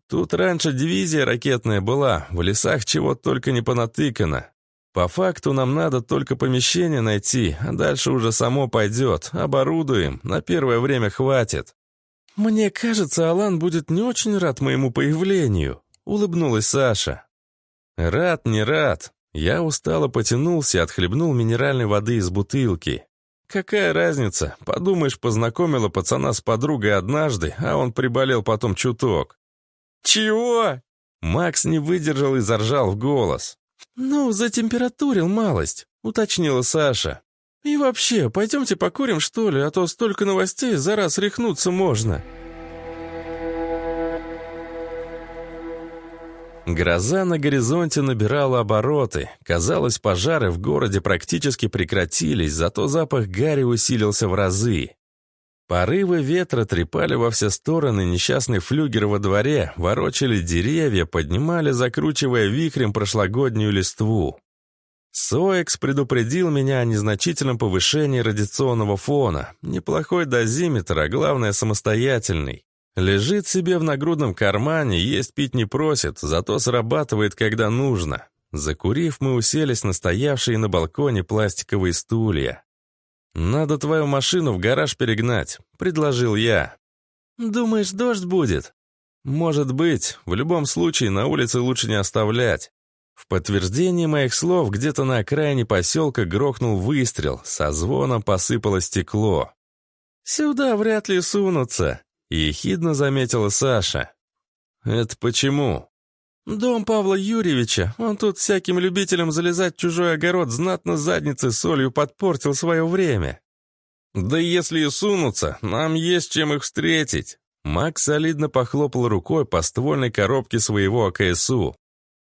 Тут раньше дивизия ракетная была, в лесах чего только не понатыкано. По факту нам надо только помещение найти, а дальше уже само пойдет. Оборудуем, на первое время хватит. Мне кажется, Алан будет не очень рад моему появлению, улыбнулась Саша. Рад, не рад. Я устало потянулся и отхлебнул минеральной воды из бутылки. Какая разница? Подумаешь, познакомила пацана с подругой однажды, а он приболел потом чуток. «Чего?» Макс не выдержал и заржал в голос. «Ну, затемпературил малость», — уточнила Саша. И вообще, пойдемте покурим, что ли, а то столько новостей, за раз рехнуться можно». Гроза на горизонте набирала обороты. Казалось, пожары в городе практически прекратились, зато запах гари усилился в разы. Порывы ветра трепали во все стороны несчастный флюгер во дворе, ворочали деревья, поднимали, закручивая вихрем прошлогоднюю листву. Соекс предупредил меня о незначительном повышении радиационного фона. Неплохой дозиметр, а главное самостоятельный. Лежит себе в нагрудном кармане, есть пить не просит, зато срабатывает, когда нужно. Закурив, мы уселись на стоявшие на балконе пластиковые стулья. «Надо твою машину в гараж перегнать», — предложил я. «Думаешь, дождь будет?» «Может быть. В любом случае, на улице лучше не оставлять». В подтверждение моих слов где-то на окраине поселка грохнул выстрел, со звоном посыпало стекло. «Сюда вряд ли сунутся», Ехидно заметила Саша. «Это почему?» «Дом Павла Юрьевича. Он тут всяким любителям залезать в чужой огород знатно задницы солью подпортил свое время». «Да если и сунутся, нам есть чем их встретить». Макс солидно похлопал рукой по ствольной коробке своего АКСУ.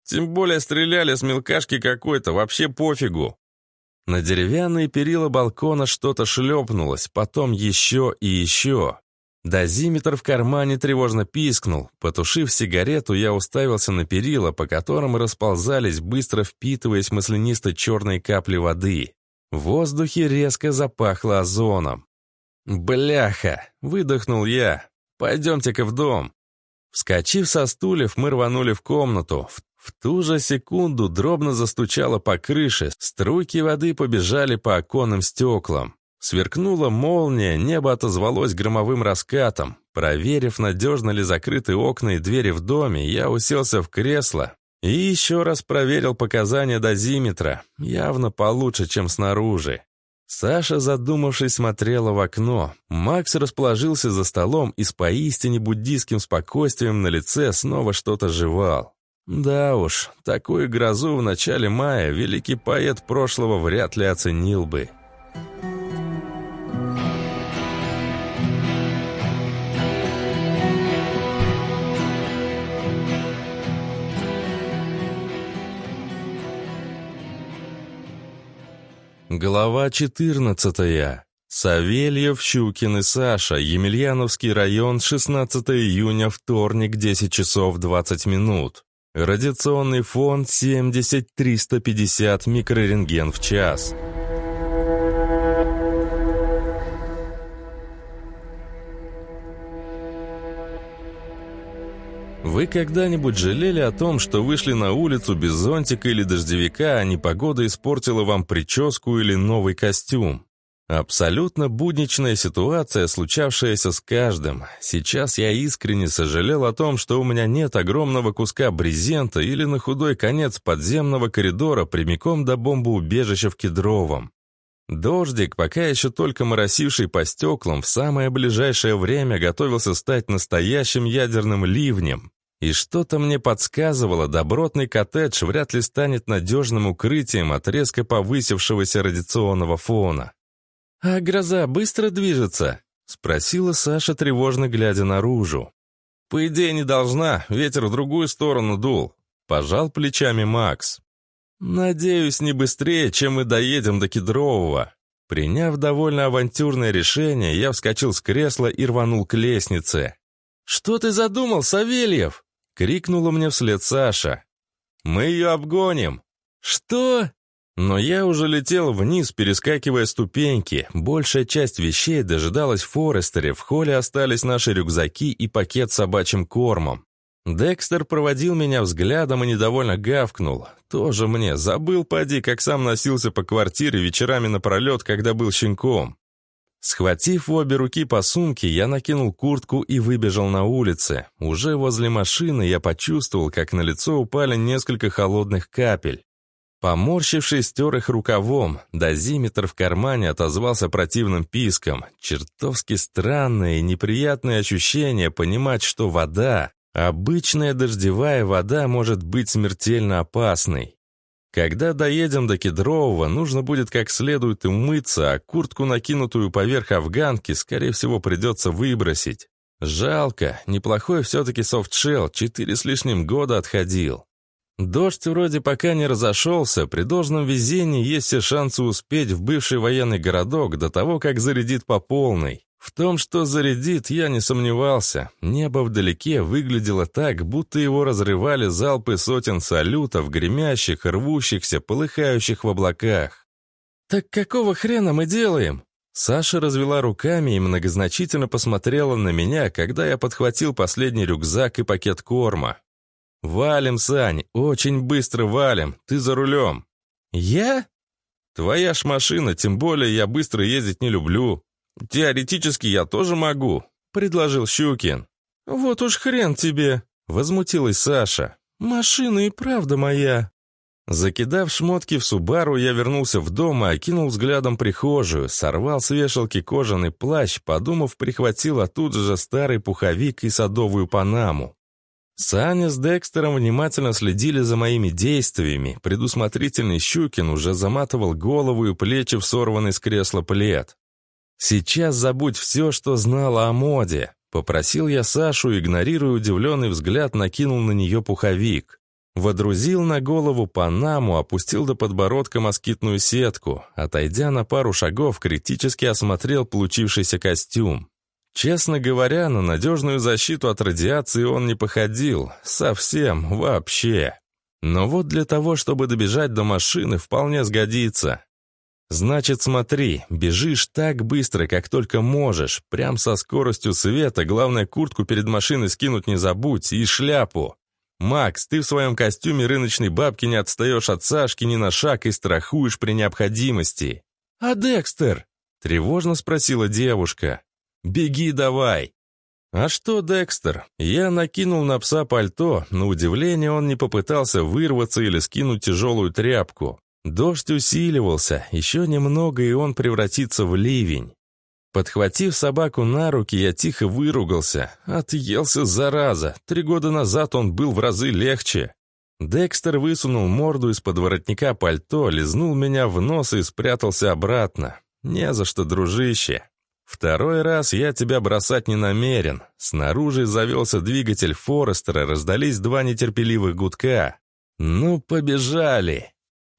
«Тем более стреляли с мелкашки какой-то, вообще пофигу». На деревянные перила балкона что-то шлепнулось, потом еще и еще. Дозиметр в кармане тревожно пискнул. Потушив сигарету, я уставился на перила, по которым расползались, быстро впитываясь маслянисто-черные капли воды. В воздухе резко запахло озоном. «Бляха!» — выдохнул я. «Пойдемте-ка в дом». Вскочив со стульев, мы рванули в комнату. В, в ту же секунду дробно застучало по крыше, струйки воды побежали по оконным стеклам. Сверкнула молния, небо отозвалось громовым раскатом. Проверив, надежно ли закрыты окна и двери в доме, я уселся в кресло и еще раз проверил показания дозиметра. Явно получше, чем снаружи. Саша, задумавшись, смотрела в окно. Макс расположился за столом и с поистине буддийским спокойствием на лице снова что-то жевал. Да уж, такую грозу в начале мая великий поэт прошлого вряд ли оценил бы. Глава 14. Савельев, Щукин и Саша. Емельяновский район, 16 июня, вторник, 10 часов 20 минут. Радиационный фон 70-350 микрорентген в час. Вы когда-нибудь жалели о том, что вышли на улицу без зонтика или дождевика, а непогода испортила вам прическу или новый костюм? Абсолютно будничная ситуация, случавшаяся с каждым. Сейчас я искренне сожалел о том, что у меня нет огромного куска брезента или на худой конец подземного коридора прямиком до бомбоубежища в Кедровом. Дождик, пока еще только моросивший по стеклам, в самое ближайшее время готовился стать настоящим ядерным ливнем. И что-то мне подсказывало, добротный коттедж вряд ли станет надежным укрытием от резко повысившегося радиационного фона. «А гроза быстро движется?» — спросила Саша, тревожно глядя наружу. «По идее, не должна, ветер в другую сторону дул», — пожал плечами Макс. «Надеюсь, не быстрее, чем мы доедем до Кедрового». Приняв довольно авантюрное решение, я вскочил с кресла и рванул к лестнице. «Что ты задумал, Савельев?» — крикнула мне вслед Саша. «Мы ее обгоним!» «Что?» Но я уже летел вниз, перескакивая ступеньки. Большая часть вещей дожидалась Форестере. В холле остались наши рюкзаки и пакет с собачьим кормом. Декстер проводил меня взглядом и недовольно гавкнул. Тоже мне, забыл, поди, как сам носился по квартире вечерами напролет, когда был щенком. Схватив в обе руки по сумке, я накинул куртку и выбежал на улице. Уже возле машины я почувствовал, как на лицо упали несколько холодных капель. Поморщившись, стер их рукавом, дозиметр в кармане отозвался противным писком. Чертовски странное и неприятное ощущение понимать, что вода, обычная дождевая вода, может быть смертельно опасной. Когда доедем до Кедрового, нужно будет как следует умыться, а куртку, накинутую поверх афганки, скорее всего, придется выбросить. Жалко, неплохой все-таки софтшелл, четыре с лишним года отходил. Дождь вроде пока не разошелся, при должном везении есть все шансы успеть в бывший военный городок до того, как зарядит по полной. В том, что зарядит, я не сомневался. Небо вдалеке выглядело так, будто его разрывали залпы сотен салютов, гремящих, рвущихся, полыхающих в облаках. «Так какого хрена мы делаем?» Саша развела руками и многозначительно посмотрела на меня, когда я подхватил последний рюкзак и пакет корма. «Валим, Сань, очень быстро валим, ты за рулем». «Я?» «Твоя ж машина, тем более я быстро ездить не люблю. «Теоретически я тоже могу», — предложил Щукин. «Вот уж хрен тебе», — возмутилась Саша. «Машина и правда моя». Закидав шмотки в Субару, я вернулся в дом и окинул взглядом прихожую, сорвал с вешалки кожаный плащ, подумав, прихватил оттуда же старый пуховик и садовую панаму. Саня с Декстером внимательно следили за моими действиями, предусмотрительный Щукин уже заматывал голову и плечи в сорванный с кресла плед. «Сейчас забудь все, что знала о моде», — попросил я Сашу, игнорируя удивленный взгляд, накинул на нее пуховик. Водрузил на голову панаму, опустил до подбородка москитную сетку. Отойдя на пару шагов, критически осмотрел получившийся костюм. Честно говоря, на надежную защиту от радиации он не походил. Совсем, вообще. Но вот для того, чтобы добежать до машины, вполне сгодится. Значит, смотри, бежишь так быстро, как только можешь, прям со скоростью света, главное, куртку перед машиной скинуть не забудь и шляпу. Макс, ты в своем костюме рыночной бабки не отстаешь от Сашки ни на шаг и страхуешь при необходимости. «А Декстер?» — тревожно спросила девушка. «Беги давай!» А что Декстер? Я накинул на пса пальто, на удивление он не попытался вырваться или скинуть тяжелую тряпку. Дождь усиливался, еще немного, и он превратится в ливень. Подхватив собаку на руки, я тихо выругался. Отъелся, зараза. Три года назад он был в разы легче. Декстер высунул морду из-под воротника пальто, лизнул меня в нос и спрятался обратно. «Не за что, дружище. Второй раз я тебя бросать не намерен». Снаружи завелся двигатель Форестера, раздались два нетерпеливых гудка. «Ну, побежали!»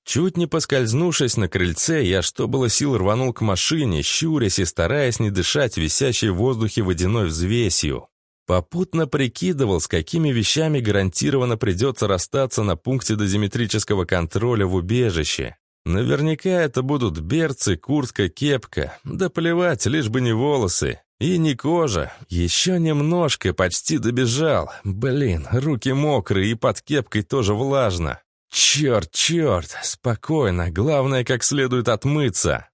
Чуть не поскользнувшись на крыльце, я что было сил рванул к машине, щурясь и стараясь не дышать висящей в воздухе водяной взвесью. Попутно прикидывал, с какими вещами гарантированно придется расстаться на пункте дозиметрического контроля в убежище. Наверняка это будут берцы, куртка, кепка. Да плевать, лишь бы не волосы. И не кожа. Еще немножко, почти добежал. Блин, руки мокрые и под кепкой тоже влажно. «Черт, черт! Спокойно, главное, как следует отмыться!»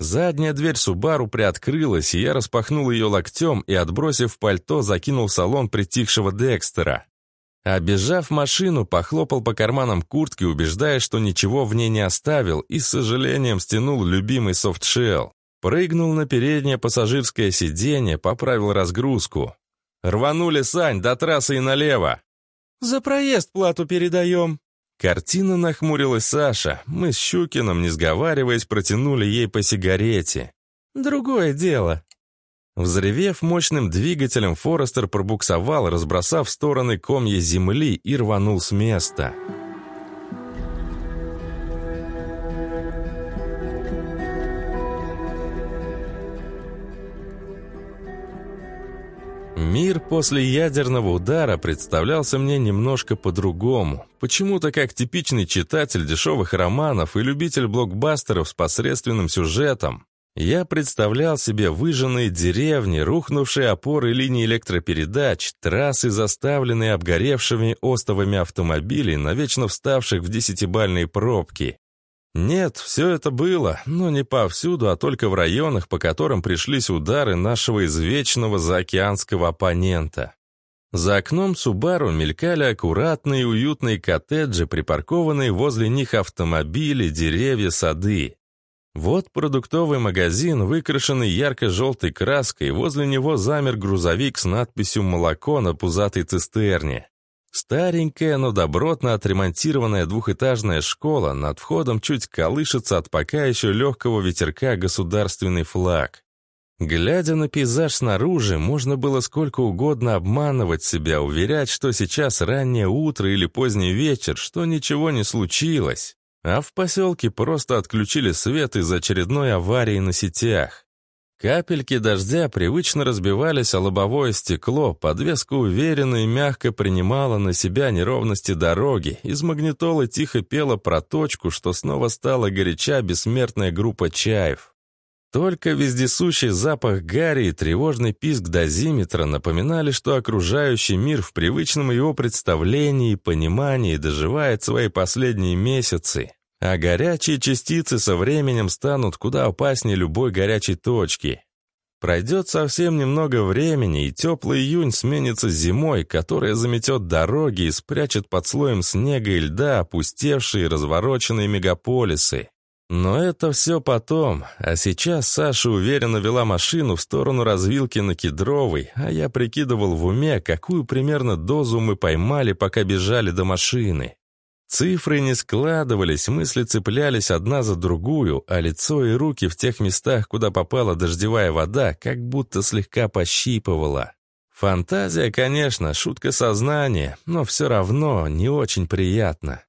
Задняя дверь Субару приоткрылась, и я распахнул ее локтем и, отбросив пальто, закинул в салон притихшего Декстера. Обежав машину, похлопал по карманам куртки, убеждая, что ничего в ней не оставил, и с сожалением стянул любимый софтшелл. Прыгнул на переднее пассажирское сиденье, поправил разгрузку. «Рванули, Сань, до трассы и налево!» «За проезд плату передаем», Картина нахмурилась Саша. Мы с Щукиным, не сговариваясь, протянули ей по сигарете. «Другое дело». Взревев мощным двигателем, Форестер пробуксовал, разбросав в стороны комья земли и рванул с места. Мир после ядерного удара представлялся мне немножко по-другому. Почему-то как типичный читатель дешевых романов и любитель блокбастеров с посредственным сюжетом. Я представлял себе выжженные деревни, рухнувшие опоры линий электропередач, трассы, заставленные обгоревшими остовами автомобилей, навечно вставших в десятибальные пробки. Нет, все это было, но не повсюду, а только в районах, по которым пришлись удары нашего извечного заокеанского оппонента. За окном Субару мелькали аккуратные и уютные коттеджи, припаркованные возле них автомобили, деревья, сады. Вот продуктовый магазин, выкрашенный ярко-желтой краской, возле него замер грузовик с надписью «Молоко» на пузатой цистерне. Старенькая, но добротно отремонтированная двухэтажная школа, над входом чуть колышется от пока еще легкого ветерка государственный флаг. Глядя на пейзаж снаружи, можно было сколько угодно обманывать себя, уверять, что сейчас раннее утро или поздний вечер, что ничего не случилось. А в поселке просто отключили свет из-за очередной аварии на сетях. Капельки дождя привычно разбивались о лобовое стекло, подвеска уверенно и мягко принимала на себя неровности дороги, из магнитолы тихо пела про точку, что снова стала горяча бессмертная группа чаев. Только вездесущий запах гари и тревожный писк дозиметра напоминали, что окружающий мир в привычном его представлении и понимании доживает свои последние месяцы. А горячие частицы со временем станут куда опаснее любой горячей точки. Пройдет совсем немного времени, и теплый июнь сменится зимой, которая заметет дороги и спрячет под слоем снега и льда опустевшие и развороченные мегаполисы. Но это все потом, а сейчас Саша уверенно вела машину в сторону развилки на Кедровой, а я прикидывал в уме, какую примерно дозу мы поймали, пока бежали до машины. Цифры не складывались, мысли цеплялись одна за другую, а лицо и руки в тех местах, куда попала дождевая вода, как будто слегка пощипывала. Фантазия, конечно, шутка сознания, но все равно не очень приятно.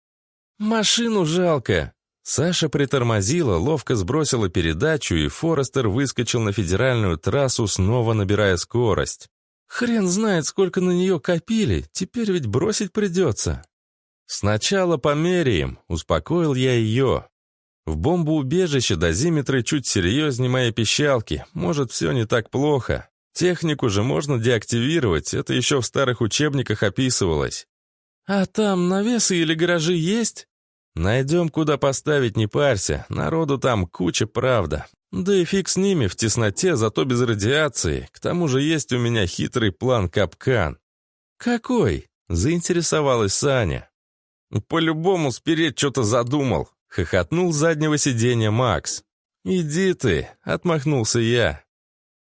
«Машину жалко!» Саша притормозила, ловко сбросила передачу, и Форестер выскочил на федеральную трассу, снова набирая скорость. «Хрен знает, сколько на нее копили, теперь ведь бросить придется». «Сначала померяем», — успокоил я ее. В бомбоубежище дозиметры чуть серьезнее моей пищалки. Может, все не так плохо. Технику же можно деактивировать, это еще в старых учебниках описывалось. «А там навесы или гаражи есть?» «Найдем, куда поставить, не парься. Народу там куча, правда. Да и фиг с ними в тесноте, зато без радиации. К тому же есть у меня хитрый план капкан». «Какой?» — заинтересовалась Саня. «По-любому спереть что-то задумал», — хохотнул с заднего сиденья Макс. «Иди ты», — отмахнулся я.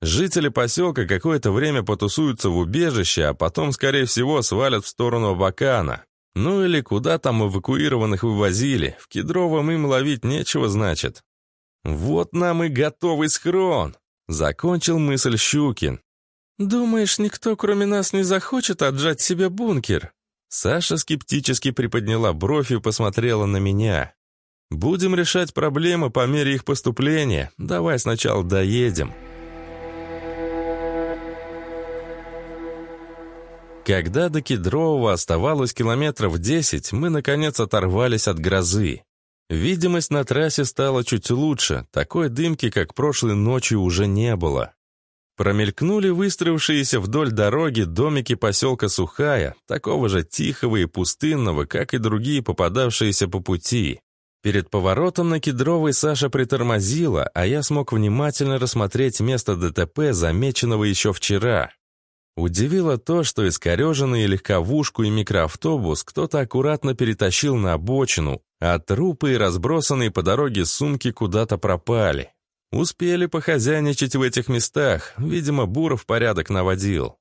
Жители поселка какое-то время потусуются в убежище, а потом, скорее всего, свалят в сторону Абакана. Ну или куда там эвакуированных вывозили, в Кедровом им ловить нечего, значит. «Вот нам и готовый схрон», — закончил мысль Щукин. «Думаешь, никто кроме нас не захочет отжать себе бункер?» Саша скептически приподняла бровь и посмотрела на меня. «Будем решать проблемы по мере их поступления. Давай сначала доедем». Когда до Кедрового оставалось километров десять, мы, наконец, оторвались от грозы. Видимость на трассе стала чуть лучше, такой дымки, как прошлой ночью, уже не было. Промелькнули выстроившиеся вдоль дороги домики поселка Сухая, такого же тихого и пустынного, как и другие попадавшиеся по пути. Перед поворотом на Кедровой Саша притормозила, а я смог внимательно рассмотреть место ДТП, замеченного еще вчера. Удивило то, что искореженные легковушку и микроавтобус кто-то аккуратно перетащил на обочину, а трупы и разбросанные по дороге сумки куда-то пропали. Успели похозяйничать в этих местах, видимо, Буров порядок наводил.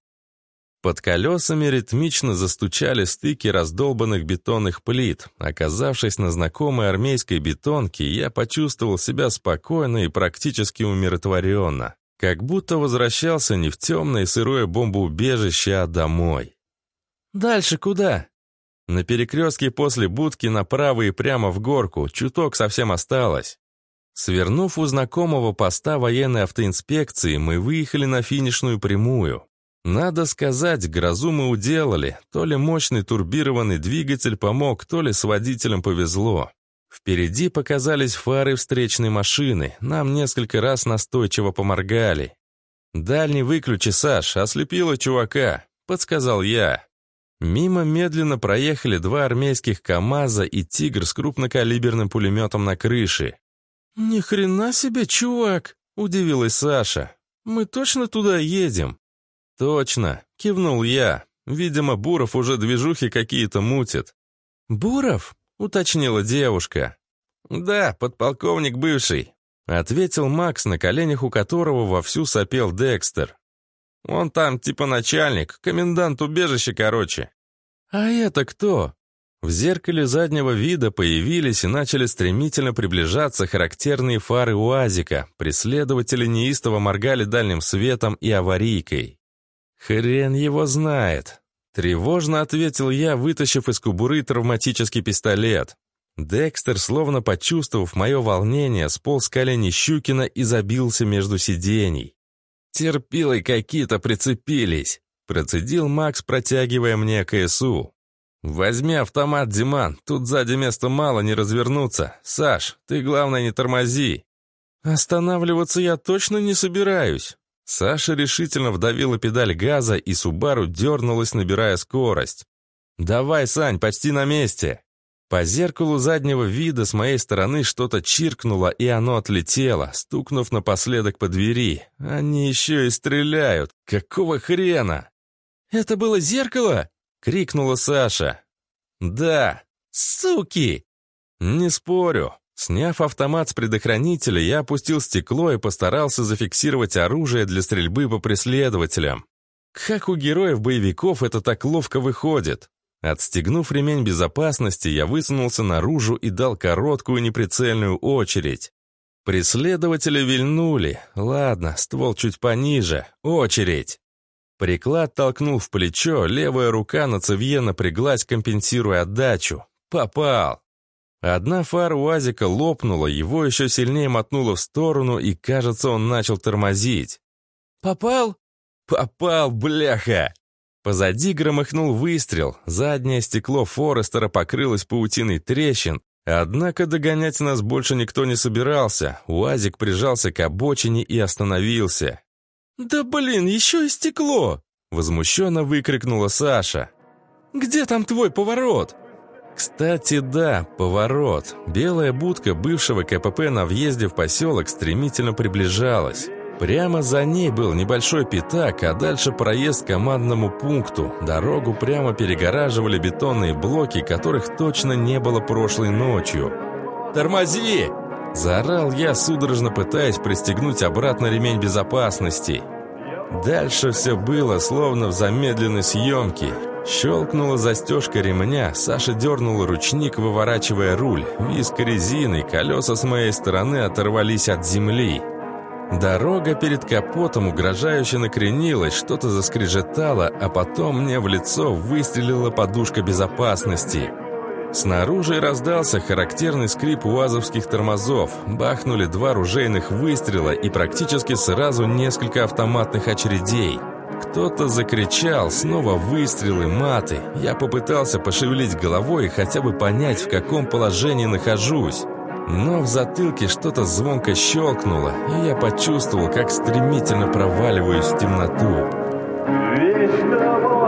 Под колесами ритмично застучали стыки раздолбанных бетонных плит. Оказавшись на знакомой армейской бетонке, я почувствовал себя спокойно и практически умиротворенно. Как будто возвращался не в темное сырое бомбоубежище, а домой. «Дальше куда?» На перекрестке после будки направо и прямо в горку, чуток совсем осталось. Свернув у знакомого поста военной автоинспекции, мы выехали на финишную прямую. Надо сказать, грозу мы уделали. То ли мощный турбированный двигатель помог, то ли с водителем повезло. Впереди показались фары встречной машины. Нам несколько раз настойчиво поморгали. «Дальний выключи, Саш, ослепила чувака», — подсказал я. Мимо медленно проехали два армейских КАМАЗа и «Тигр» с крупнокалиберным пулеметом на крыше. «Ни хрена себе, чувак!» — удивилась Саша. «Мы точно туда едем?» «Точно!» — кивнул я. Видимо, Буров уже движухи какие-то мутит. «Буров?» — уточнила девушка. «Да, подполковник бывший», — ответил Макс, на коленях у которого вовсю сопел Декстер. «Он там типа начальник, комендант убежища, короче». «А это кто?» В зеркале заднего вида появились и начали стремительно приближаться характерные фары УАЗика. Преследователи неистово моргали дальним светом и аварийкой. «Хрен его знает!» Тревожно ответил я, вытащив из кубуры травматический пистолет. Декстер, словно почувствовав мое волнение, сполз с колени Щукина и забился между сидений. «Терпилы какие-то прицепились!» Процедил Макс, протягивая мне КСУ. «Возьми автомат, Диман, тут сзади места мало, не развернуться. Саш, ты, главное, не тормози». «Останавливаться я точно не собираюсь». Саша решительно вдавила педаль газа, и Субару дернулась, набирая скорость. «Давай, Сань, почти на месте!» По зеркалу заднего вида с моей стороны что-то чиркнуло, и оно отлетело, стукнув напоследок по двери. Они еще и стреляют. Какого хрена? «Это было зеркало?» — крикнула Саша. «Да! Суки!» «Не спорю». Сняв автомат с предохранителя, я опустил стекло и постарался зафиксировать оружие для стрельбы по преследователям. Как у героев-боевиков это так ловко выходит? Отстегнув ремень безопасности, я высунулся наружу и дал короткую неприцельную очередь. Преследователи вильнули. Ладно, ствол чуть пониже. Очередь. Приклад толкнул в плечо, левая рука на цевье напряглась, компенсируя отдачу. Попал. Одна фара УАЗика лопнула, его еще сильнее мотнуло в сторону, и, кажется, он начал тормозить. «Попал?» «Попал, бляха!» Позади громыхнул выстрел, заднее стекло Форестера покрылось паутиной трещин, однако догонять нас больше никто не собирался, УАЗик прижался к обочине и остановился. «Да блин, еще и стекло!» Возмущенно выкрикнула Саша. «Где там твой поворот?» Кстати, да, поворот. Белая будка бывшего КПП на въезде в поселок стремительно приближалась. Прямо за ней был небольшой пятак, а дальше проезд к командному пункту. Дорогу прямо перегораживали бетонные блоки, которых точно не было прошлой ночью. «Тормози!» Заорал я, судорожно пытаясь пристегнуть обратно ремень безопасности. Дальше все было, словно в замедленной съемке. Щелкнула застежка ремня, Саша дернула ручник, выворачивая руль. Виск резины, колеса с моей стороны оторвались от земли. Дорога перед капотом угрожающе накренилась, что-то заскрежетало, а потом мне в лицо выстрелила подушка безопасности. Снаружи раздался характерный скрип уазовских тормозов, бахнули два ружейных выстрела и практически сразу несколько автоматных очередей. Кто-то закричал, снова выстрелы, маты. Я попытался пошевелить головой и хотя бы понять, в каком положении нахожусь. Но в затылке что-то звонко щелкнуло, и я почувствовал, как стремительно проваливаюсь в темноту. Вечно